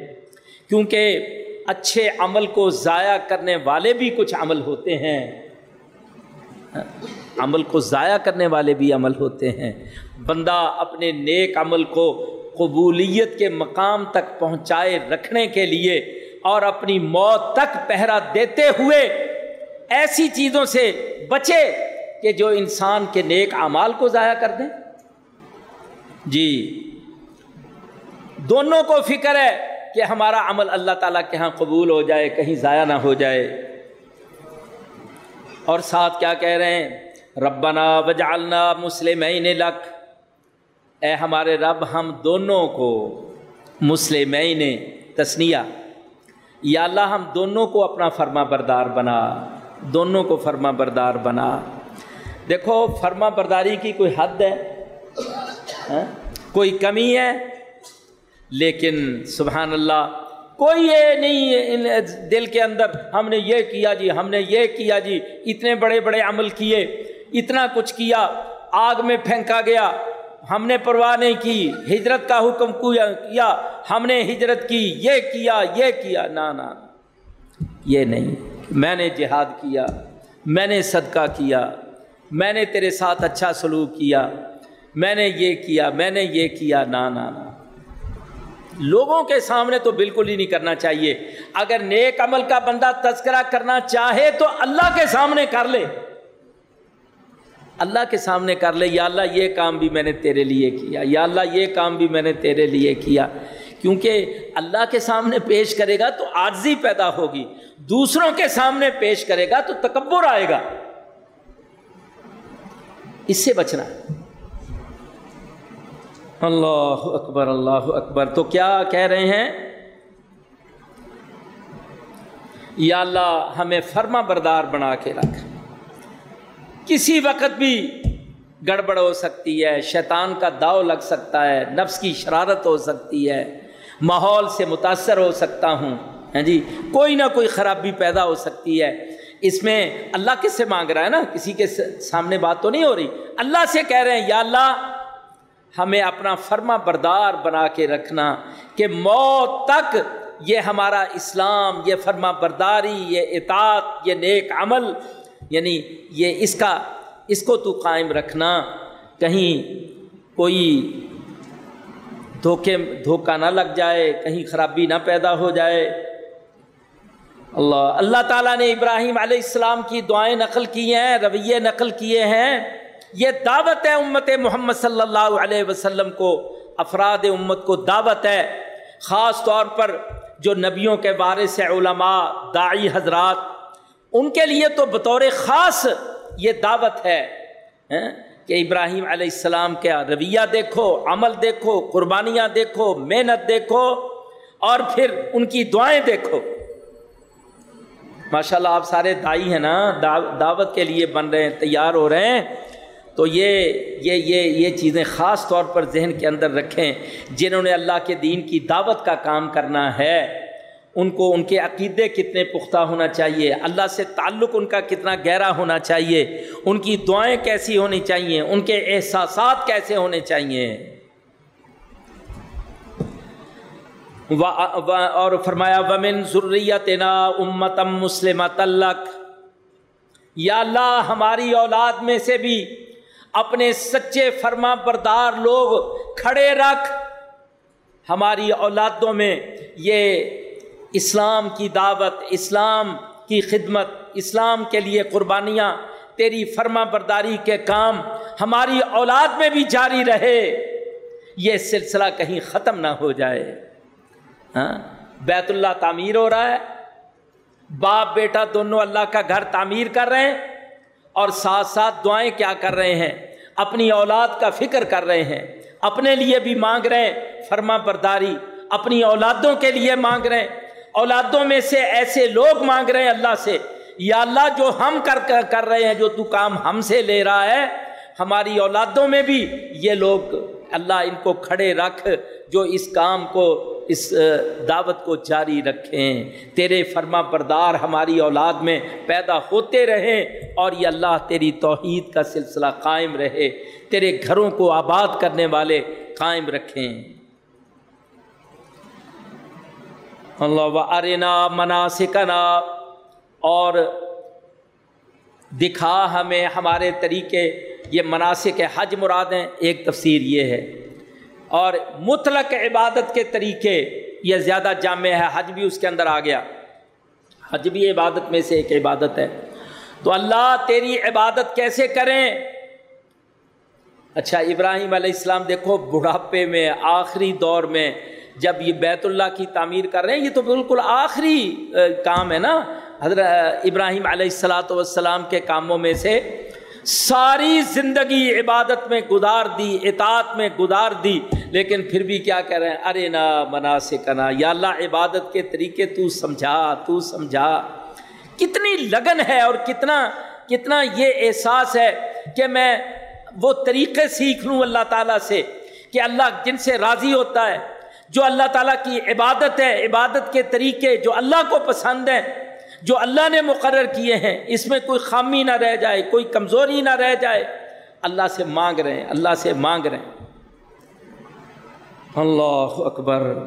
کیونکہ اچھے عمل کو ضائع کرنے والے بھی کچھ عمل ہوتے ہیں۔ عمل کو ضائع کرنے والے بھی عمل ہوتے ہیں۔ بندہ اپنے نیک عمل کو قبولیت کے مقام تک پہنچائے رکھنے کے لیے اور اپنی موت تک پہرا دیتے ہوئے ایسی چیزوں سے بچے کہ جو انسان کے نیک اعمال کو ضائع کر دیں۔ جی۔ دونوں کو فکر ہے کہ ہمارا عمل اللہ تعالیٰ کے ہاں قبول ہو جائے، کہیں ضائع نہ ہو جائے۔ اور ساتھ کیا کہہ رہے ہیں؟ ربنا وجعلنا مسلمین لک۔ اے ہمارے رب، ہم دونوں کو مسلمین تسنیہ، یا اللہ، ہم دونوں کو اپنا فرما بردار بنا، دونوں کو فرما بردار بنا۔ دیکھو، فرما برداری کی کوئی حد ہے؟ ہاں؟ کوئی کمی ہے؟ لیکن سبحان اللہ، کوئی یہ نہیں دل کے اندر، ہم نے یہ کیا جی ہم نے یہ کیا جی اتنے بڑے بڑے عمل کیے، اتنا کچھ کیا، آگ میں پھینکا گیا۔ ہم نے پرواہ نہیں کی، ہجرت کا حکم کیا ہم نے ہجرت کی، یہ کیا یہ کیا نہ نا یہ نہیں۔ میں نے جہاد کیا، میں نے صدقہ کیا، میں نے تیرے ساتھ اچھا سلوک کیا، میں نے یہ کیا، میں نے یہ کیا نا نا۔ لوگوں کے سامنے تو بالکل ہی نہیں کرنا چاہیے۔ اگر نیک عمل کا بندہ تذکرہ کرنا چاہے تو اللہ کے سامنے کر لے۔ اللہ کے سامنے کر لے، یا اللہ یہ کام بھی میں نے تیرے لیے کیا، یا اللہ یہ کام بھی میں نے تیرے لیے کیا۔ کیونکہ اللہ کے سامنے پیش کرے گا تو عارضی پیدا ہوگی، دوسروں کے سامنے پیش کرے گا تو تکبر آئے گا۔ اس سے بچنا۔ اللہ اکبر اللہ اکبر۔ تو کیا کہہ رہے ہیں؟ یا اللہ ہمیں فرما بردار بنا کے رکھ۔ کسی وقت بھی گڑبڑ ہو سکتی ہے، شیطان کا داؤ لگ سکتا ہے، نفس کی شرارت ہو سکتی ہے، ماحول سے متاثر ہو سکتا ہوں ہاں جی؟ کوئی نہ کوئی خرابی پیدا ہو سکتی ہے۔ اس میں اللہ کس سے مانگ رہا ہے نا؟ کسی کے سامنے بات تو نہیں ہو رہی۔ اللہ سے کہہ رہے ہیں، یا اللہ، ہمیں اپنا فرما بردار بنا کے رکھنا کہ موت تک یہ ہمارا اسلام، یہ فرما برداری، یہ اطاعت، یہ نیک عمل یعنی یہ اس کا، اس کو تو قائم رکھنا، کہیں کوئی دھوکے، دھوکہ نہ لگ جائے، کہیں خرابی نہ پیدا ہو جائے۔ اللہ اللہ تعالیٰ نے ابراہیم علیہ السلام کی دعائیں نقل کی ہیں، رویے نقل کیے ہیں۔ یہ دعوت ہے امت محمد صلی اللہ علیہ وسلم کو، افراد امت کو دعوت ہے۔ خاص طور پر جو نبیوں کے بارے سے علماء، داعی حضرات۔ ان کے لیے تو بطور خاص یہ دعوت ہے کہ ابراہیم علیہ السلام کا رویہ دیکھو، عمل دیکھو، قربانیاں دیکھو، محنت دیکھو، اور پھر ان کی دعائیں دیکھو۔ ماشاء اللہ آپ سارے دائی ہیں نا دعوت کے لیے بن رہے ہیں، تیار ہو رہے ہیں۔ تو یہ یہ یہ یہ چیزیں خاص طور پر ذہن کے اندر رکھیں، جنہوں نے اللہ کے دین کی دعوت کا کام کرنا ہے۔ ان کو ان کے عقیدے کتنے پختہ ہونا چاہیے؟ اللہ سے تعلق ان کا کتنا گہرا ہونا چاہیے؟ ان کی دعائیں کیسی ہونی چاہیے؟ ان کے احساسات کیسے ہونے چاہیے؟ اور فرمایا، ومن ضروریت نا امتم مسلم تلق یا اللہ، ہماری اولاد میں سے بھی اپنے سچے فرما بردار لوگ کھڑے رکھ۔ ہماری اولادوں میں یہ اسلام کی دعوت، اسلام کی خدمت، اسلام کے لیے قربانیاں، تیری فرما برداری کے کام ہماری اولاد میں بھی جاری رہے۔ یہ سلسلہ کہیں ختم نہ ہو جائے۔ ہاں؟ بیت اللہ تعمیر ہو رہا ہے۔ باپ بیٹا دونوں اللہ کا گھر تعمیر کر رہے ہیں اور ساتھ ساتھ دعائیں کیا کر رہے ہیں؟ اپنی اولاد کا فکر کر رہے ہیں۔ اپنے لیے بھی مانگ رہے ہیں۔ فرما برداری اپنی اولادوں کے لیے مانگ رہے ہیں۔ اولادوں میں سے ایسے لوگ مانگ رہے ہیں اللہ سے، یا اللہ جو ہم کر کر رہے ہیں، جو تو کام ہم سے لے رہا ہے، ہماری اولادوں میں بھی یہ لوگ اللہ ان کو کھڑے رکھ، جو اس کام کو، اس دعوت کو جاری رکھیں۔ تیرے فرما بردار ہماری اولاد میں پیدا ہوتے رہیں اور یہ اللہ تیری توحید کا سلسلہ قائم رہے۔ تیرے گھروں کو آباد کرنے والے قائم رکھیں۔ اللہ و ارنا مناسکنا اور دکھا ہمیں ہمارے طریقے، یہ مناسک حج مراد ہیں۔ ایک تفسیر یہ ہے۔ اور مطلق عبادت کے طریقے، یہ زیادہ جامع ہے۔ حج بھی اس کے اندر آ گیا۔ حج بھی عبادت میں سے ایک عبادت ہے۔ تو اللہ تیری عبادت کیسے کریں؟ اچھا ابراہیم علیہ السلام دیکھو، بڑھاپے میں، آخری دور میں جب یہ بیت اللہ کی تعمیر کر رہے ہیں، یہ تو بالکل آخری کام ہے نا۔ حضرت ابراہیم علیہ السلاۃ والسلام کے کاموں میں سے ساری زندگی عبادت میں گزار دی، اطاعت میں گزار دی۔ لیکن پھر بھی کیا کہہ رہے ہیں؟ ارے نا منا سے کنا یا اللہ، عبادت کے طریقے تو سمجھا تو سمجھا۔ کتنی لگن ہے اور کتنا کتنا یہ احساس ہے کہ میں وہ طریقے سیکھ لوں اللہ تعالیٰ سے کہ اللہ جن سے راضی ہوتا ہے جو اللہ تعالیٰ کی عبادت ہے، عبادت کے طریقے جو اللہ کو پسند ہیں، جو اللہ نے مقرر کیے ہیں، اس میں کوئی خامی نہ رہ جائے، کوئی کمزوری نہ رہ جائے۔ اللہ سے مانگ رہے ہیں، اللہ سے مانگ رہے ہیں۔ اللہ اکبر۔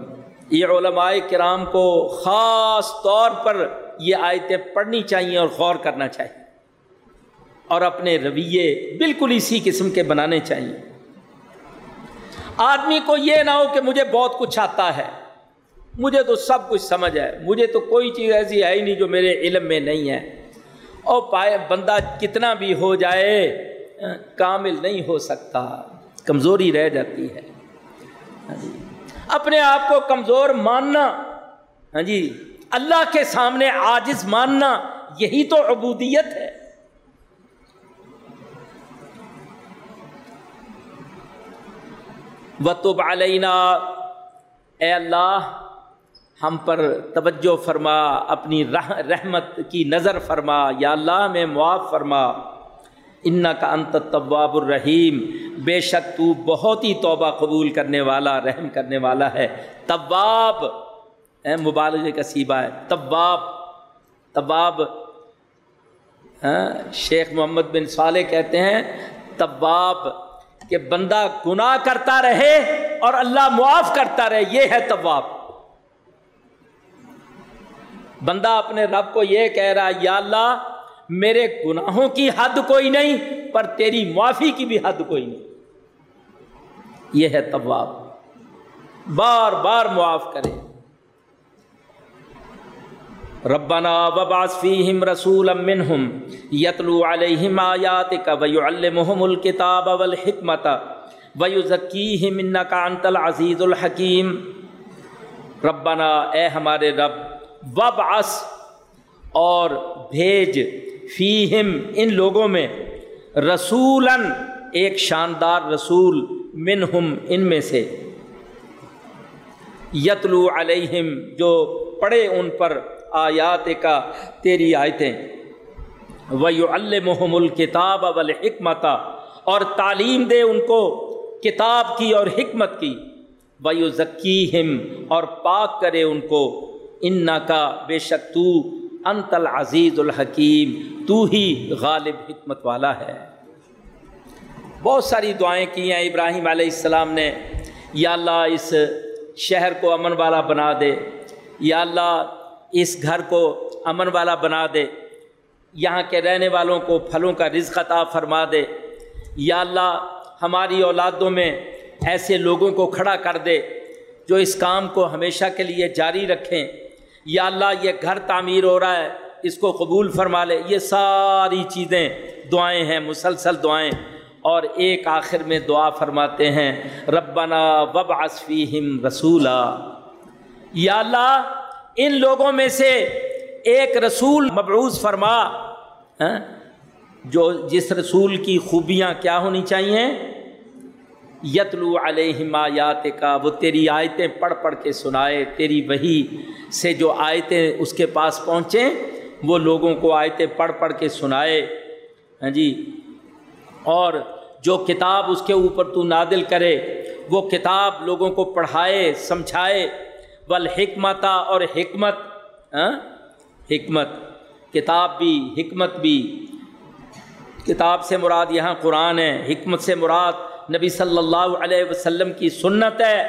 یہ علماء کرام کو خاص طور پر یہ آیتیں پڑھنی چاہیے اور غور کرنا چاہیے اور اپنے رویے بالکل اسی قسم کے بنانے چاہیے۔ آدمی کو یہ نہ ہو کہ مجھے بہت کچھ آتا ہے۔ مجھے تو سب کچھ سمجھ ہے۔ مجھے تو کوئی چیز ایسی ہے ہی نہیں جو میرے علم میں نہیں ہے۔ اور پائے بندہ کتنا بھی ہو جائے کامل نہیں ہو سکتا۔ کمزوری رہ جاتی ہے۔ ہاں جی۔ اپنے آپ کو کمزور ماننا ہاں جی اللہ کے سامنے عاجز ماننا، یہی تو عبودیت ہے۔ وطب علینا اے اللہ، ہم پر توجہ فرما، اپنی رحمت کی نظر فرما۔ یا اللہ میں معاف فرما۔ ان کا انت طباب الرحیم بے شک تو بہت ہی توبہ قبول کرنے والا، رحم کرنے والا ہے۔ طباب اے مبالغ کا سیبا ہے۔ طباب طباب ہاں، شیخ محمد بن صالح کہتے ہیں طباب کہ بندہ گناہ کرتا رہے اور اللہ معاف کرتا رہے، یہ ہے طواب بندہ اپنے رب کو یہ کہہ رہا، یا اللہ، میرے گناہوں کی حد کوئی نہیں، پر تیری معافی کی بھی حد کوئی نہیں۔ یہ ہے طواب بار بار معاف کرے۔ ربنا وبعث فیہم رسولا منہم یتلو علیہم آیاتک ویعلمہم الکتاب والحکمت ویزکیہم انکا انت العزیز الحکیم۔ ربنا اے ہمارے رب، وبعث اور بھیج فیہم ان لوگوں میں رسولاً ایک شاندار رسول منہم ان میں سے۔ یتلو علیہم جو پڑھے ان پر آیات کا تیری آیتیں۔ ویو المحم الکتاب والحکمت اور تعلیم دے ان کو کتاب کی اور حکمت کی۔ ویو ذکیم اور پاک کرے ان کو۔ ان کا بے شک تو انت العزیز الحکیم تو ہی غالب حکمت والا ہے۔ بہت ساری دعائیں کی ہیں۔ ابراہیم علیہ السلام نے، یا اللہ اس شہر کو امن والا بنا دے۔ یا اللہ اس گھر کو امن والا بنا دے، یہاں کے رہنے والوں کو پھلوں کا رزق عطا فرما دے۔ یا اللہ، ہماری اولادوں میں ایسے لوگوں کو کھڑا کر دے جو اس کام کو ہمیشہ کے لیے جاری رکھیں۔ یا اللہ، یہ گھر تعمیر ہو رہا ہے، اس کو قبول فرما لے۔ یہ ساری چیزیں، دعائیں ہیں، مسلسل دعائیں۔ اور ایک آخر میں دعا فرماتے ہیں، ربنا وب فیہم رسولہ یا اللہ ان لوگوں میں سے ایک رسول مبعوث فرما ہاں، جو جس رسول کی خوبیاں کیا ہونی چاہیے؟ یتلو علیہم آیات کا وہ تیری آیتیں پڑھ پڑھ کے سنائے، تیری وہی سے جو آیتیں اس کے پاس پہنچیں وہ لوگوں کو آیتیں پڑھ پڑھ کے سنائے ہاں جی؟ اور جو کتاب اس کے اوپر تو نادل کرے، وہ کتاب لوگوں کو پڑھائے، سمجھائے والحکمتا اور حکمت ہاں؟ حکمت، کتاب بھی، حکمت بھی۔ کتاب سے مراد یہاں قرآن ہے، حکمت سے مراد نبی صلی اللہ علیہ وسلم کی سنت ہے۔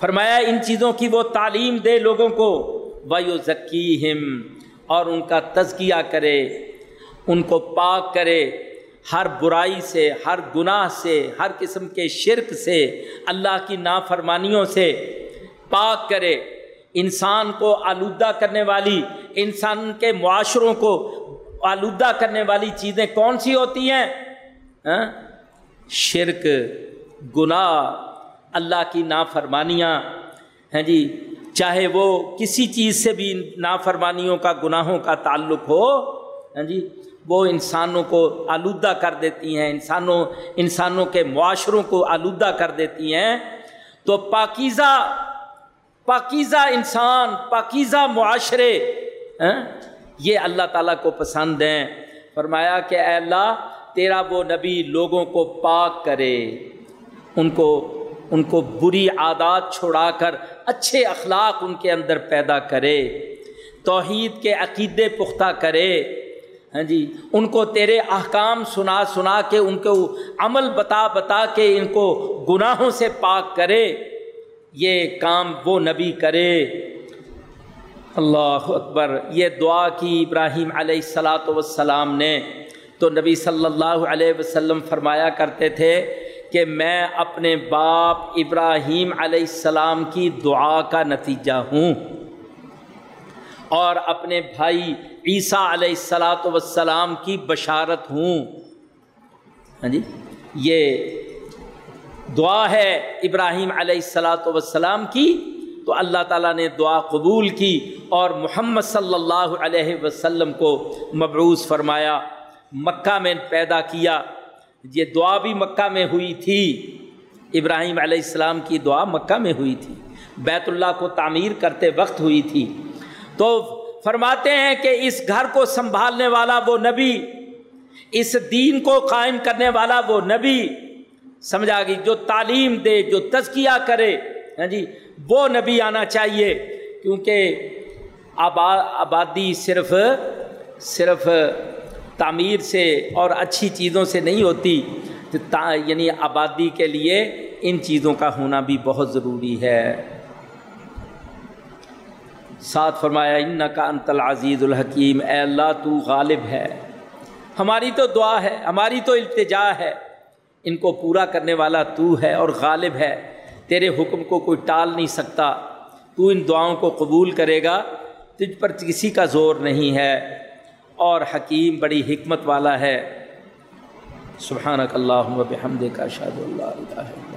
فرمایا ان چیزوں کی وہ تعلیم دے لوگوں کو۔ وایو ذکیم اور ان کا تزکیہ کرے، ان کو پاک کرے۔ ہر برائی سے، ہر گناہ سے، ہر قسم کے شرک سے، اللہ کی نافرمانیوں سے پاک کرے۔ انسان کو آلودہ کرنے والی، انسان کے معاشروں کو آلودہ کرنے والی چیزیں کون سی ہوتی ہیں؟ ہاں؟ شرک، گناہ، اللہ کی نافرمانیاں۔ ہیں جی چاہے وہ کسی چیز سے بھی نافرمانیوں کا، گناہوں کا تعلق ہو۔ ہاں جی وہ انسانوں کو آلودہ کر دیتی ہیں، انسانوں انسانوں کے معاشروں کو آلودہ کر دیتی ہیں۔ تو پاکیزہ پاکیزہ انسان، پاکیزہ معاشرے ہاں، یہ اللہ تعالیٰ کو پسند ہیں۔ فرمایا کہ اے اللہ، تیرا وہ نبی لوگوں کو پاک کرے۔ ان کو ان کو بری عادات چھوڑا کر، اچھے اخلاق ان کے اندر پیدا کرے۔ توحید کے عقیدے پختہ کرے۔ ہاں جی ان کو تیرے احکام سنا سنا کے، ان کو عمل بتا بتا کے ان کو گناہوں سے پاک کرے۔ یہ کام وہ نبی کرے۔ اللہ اکبر، یہ دعا کی ابراہیم علیہ السلاۃ وسلام نے۔ تو نبی صلی اللہ علیہ وسلم فرمایا کرتے تھے کہ میں اپنے باپ ابراہیم علیہ السلام کی دعا کا نتیجہ ہوں۔ اور اپنے بھائی عیسیٰ علیہ السلاۃ وسلام کی بشارت ہوں۔ ہاں جی یہ دعا ہے ابراہیم علیہ السلاۃ وسلام کی، تو اللہ تعالیٰ نے دعا قبول کی اور محمد صلی اللہ علیہ وسلم کو مبعوث فرمایا، مکہ میں پیدا کیا۔ یہ دعا بھی مکہ میں ہوئی تھی۔ ابراہیم علیہ السلام کی دعا مکہ میں ہوئی تھی۔ بیت اللہ کو تعمیر کرتے وقت ہوئی تھی۔ تو فرماتے ہیں کہ اس گھر کو سنبھالنے والا وہ نبی، اس دین کو قائم کرنے والا وہ نبی سمجھا گئی، جو تعلیم دے، جو تزکیہ کرے ہاں جی وہ نبی آنا چاہیے، کیونکہ آبادی صرف صرف تعمیر سے اور اچھی چیزوں سے نہیں ہوتی یعنی آبادی کے لیے ان چیزوں کا ہونا بھی بہت ضروری ہے۔ ساتھ فرمایا ان کا انت العزیز الحکیم، اے اللہ تو غالب ہے۔ ہماری تو دعا ہے، ہماری تو التجا ہے۔ ان کو پورا کرنے والا تو ہے اور غالب ہے۔ تیرے حکم کو کوئی ٹال نہیں سکتا۔ تو ان دعاؤں کو قبول کرے گا۔ تجھ پر کسی کا زور نہیں ہے۔ اور حکیم بڑی حکمت والا ہے۔ سبحانک اللہم و بحمدک، اشہد اللہ الہ الا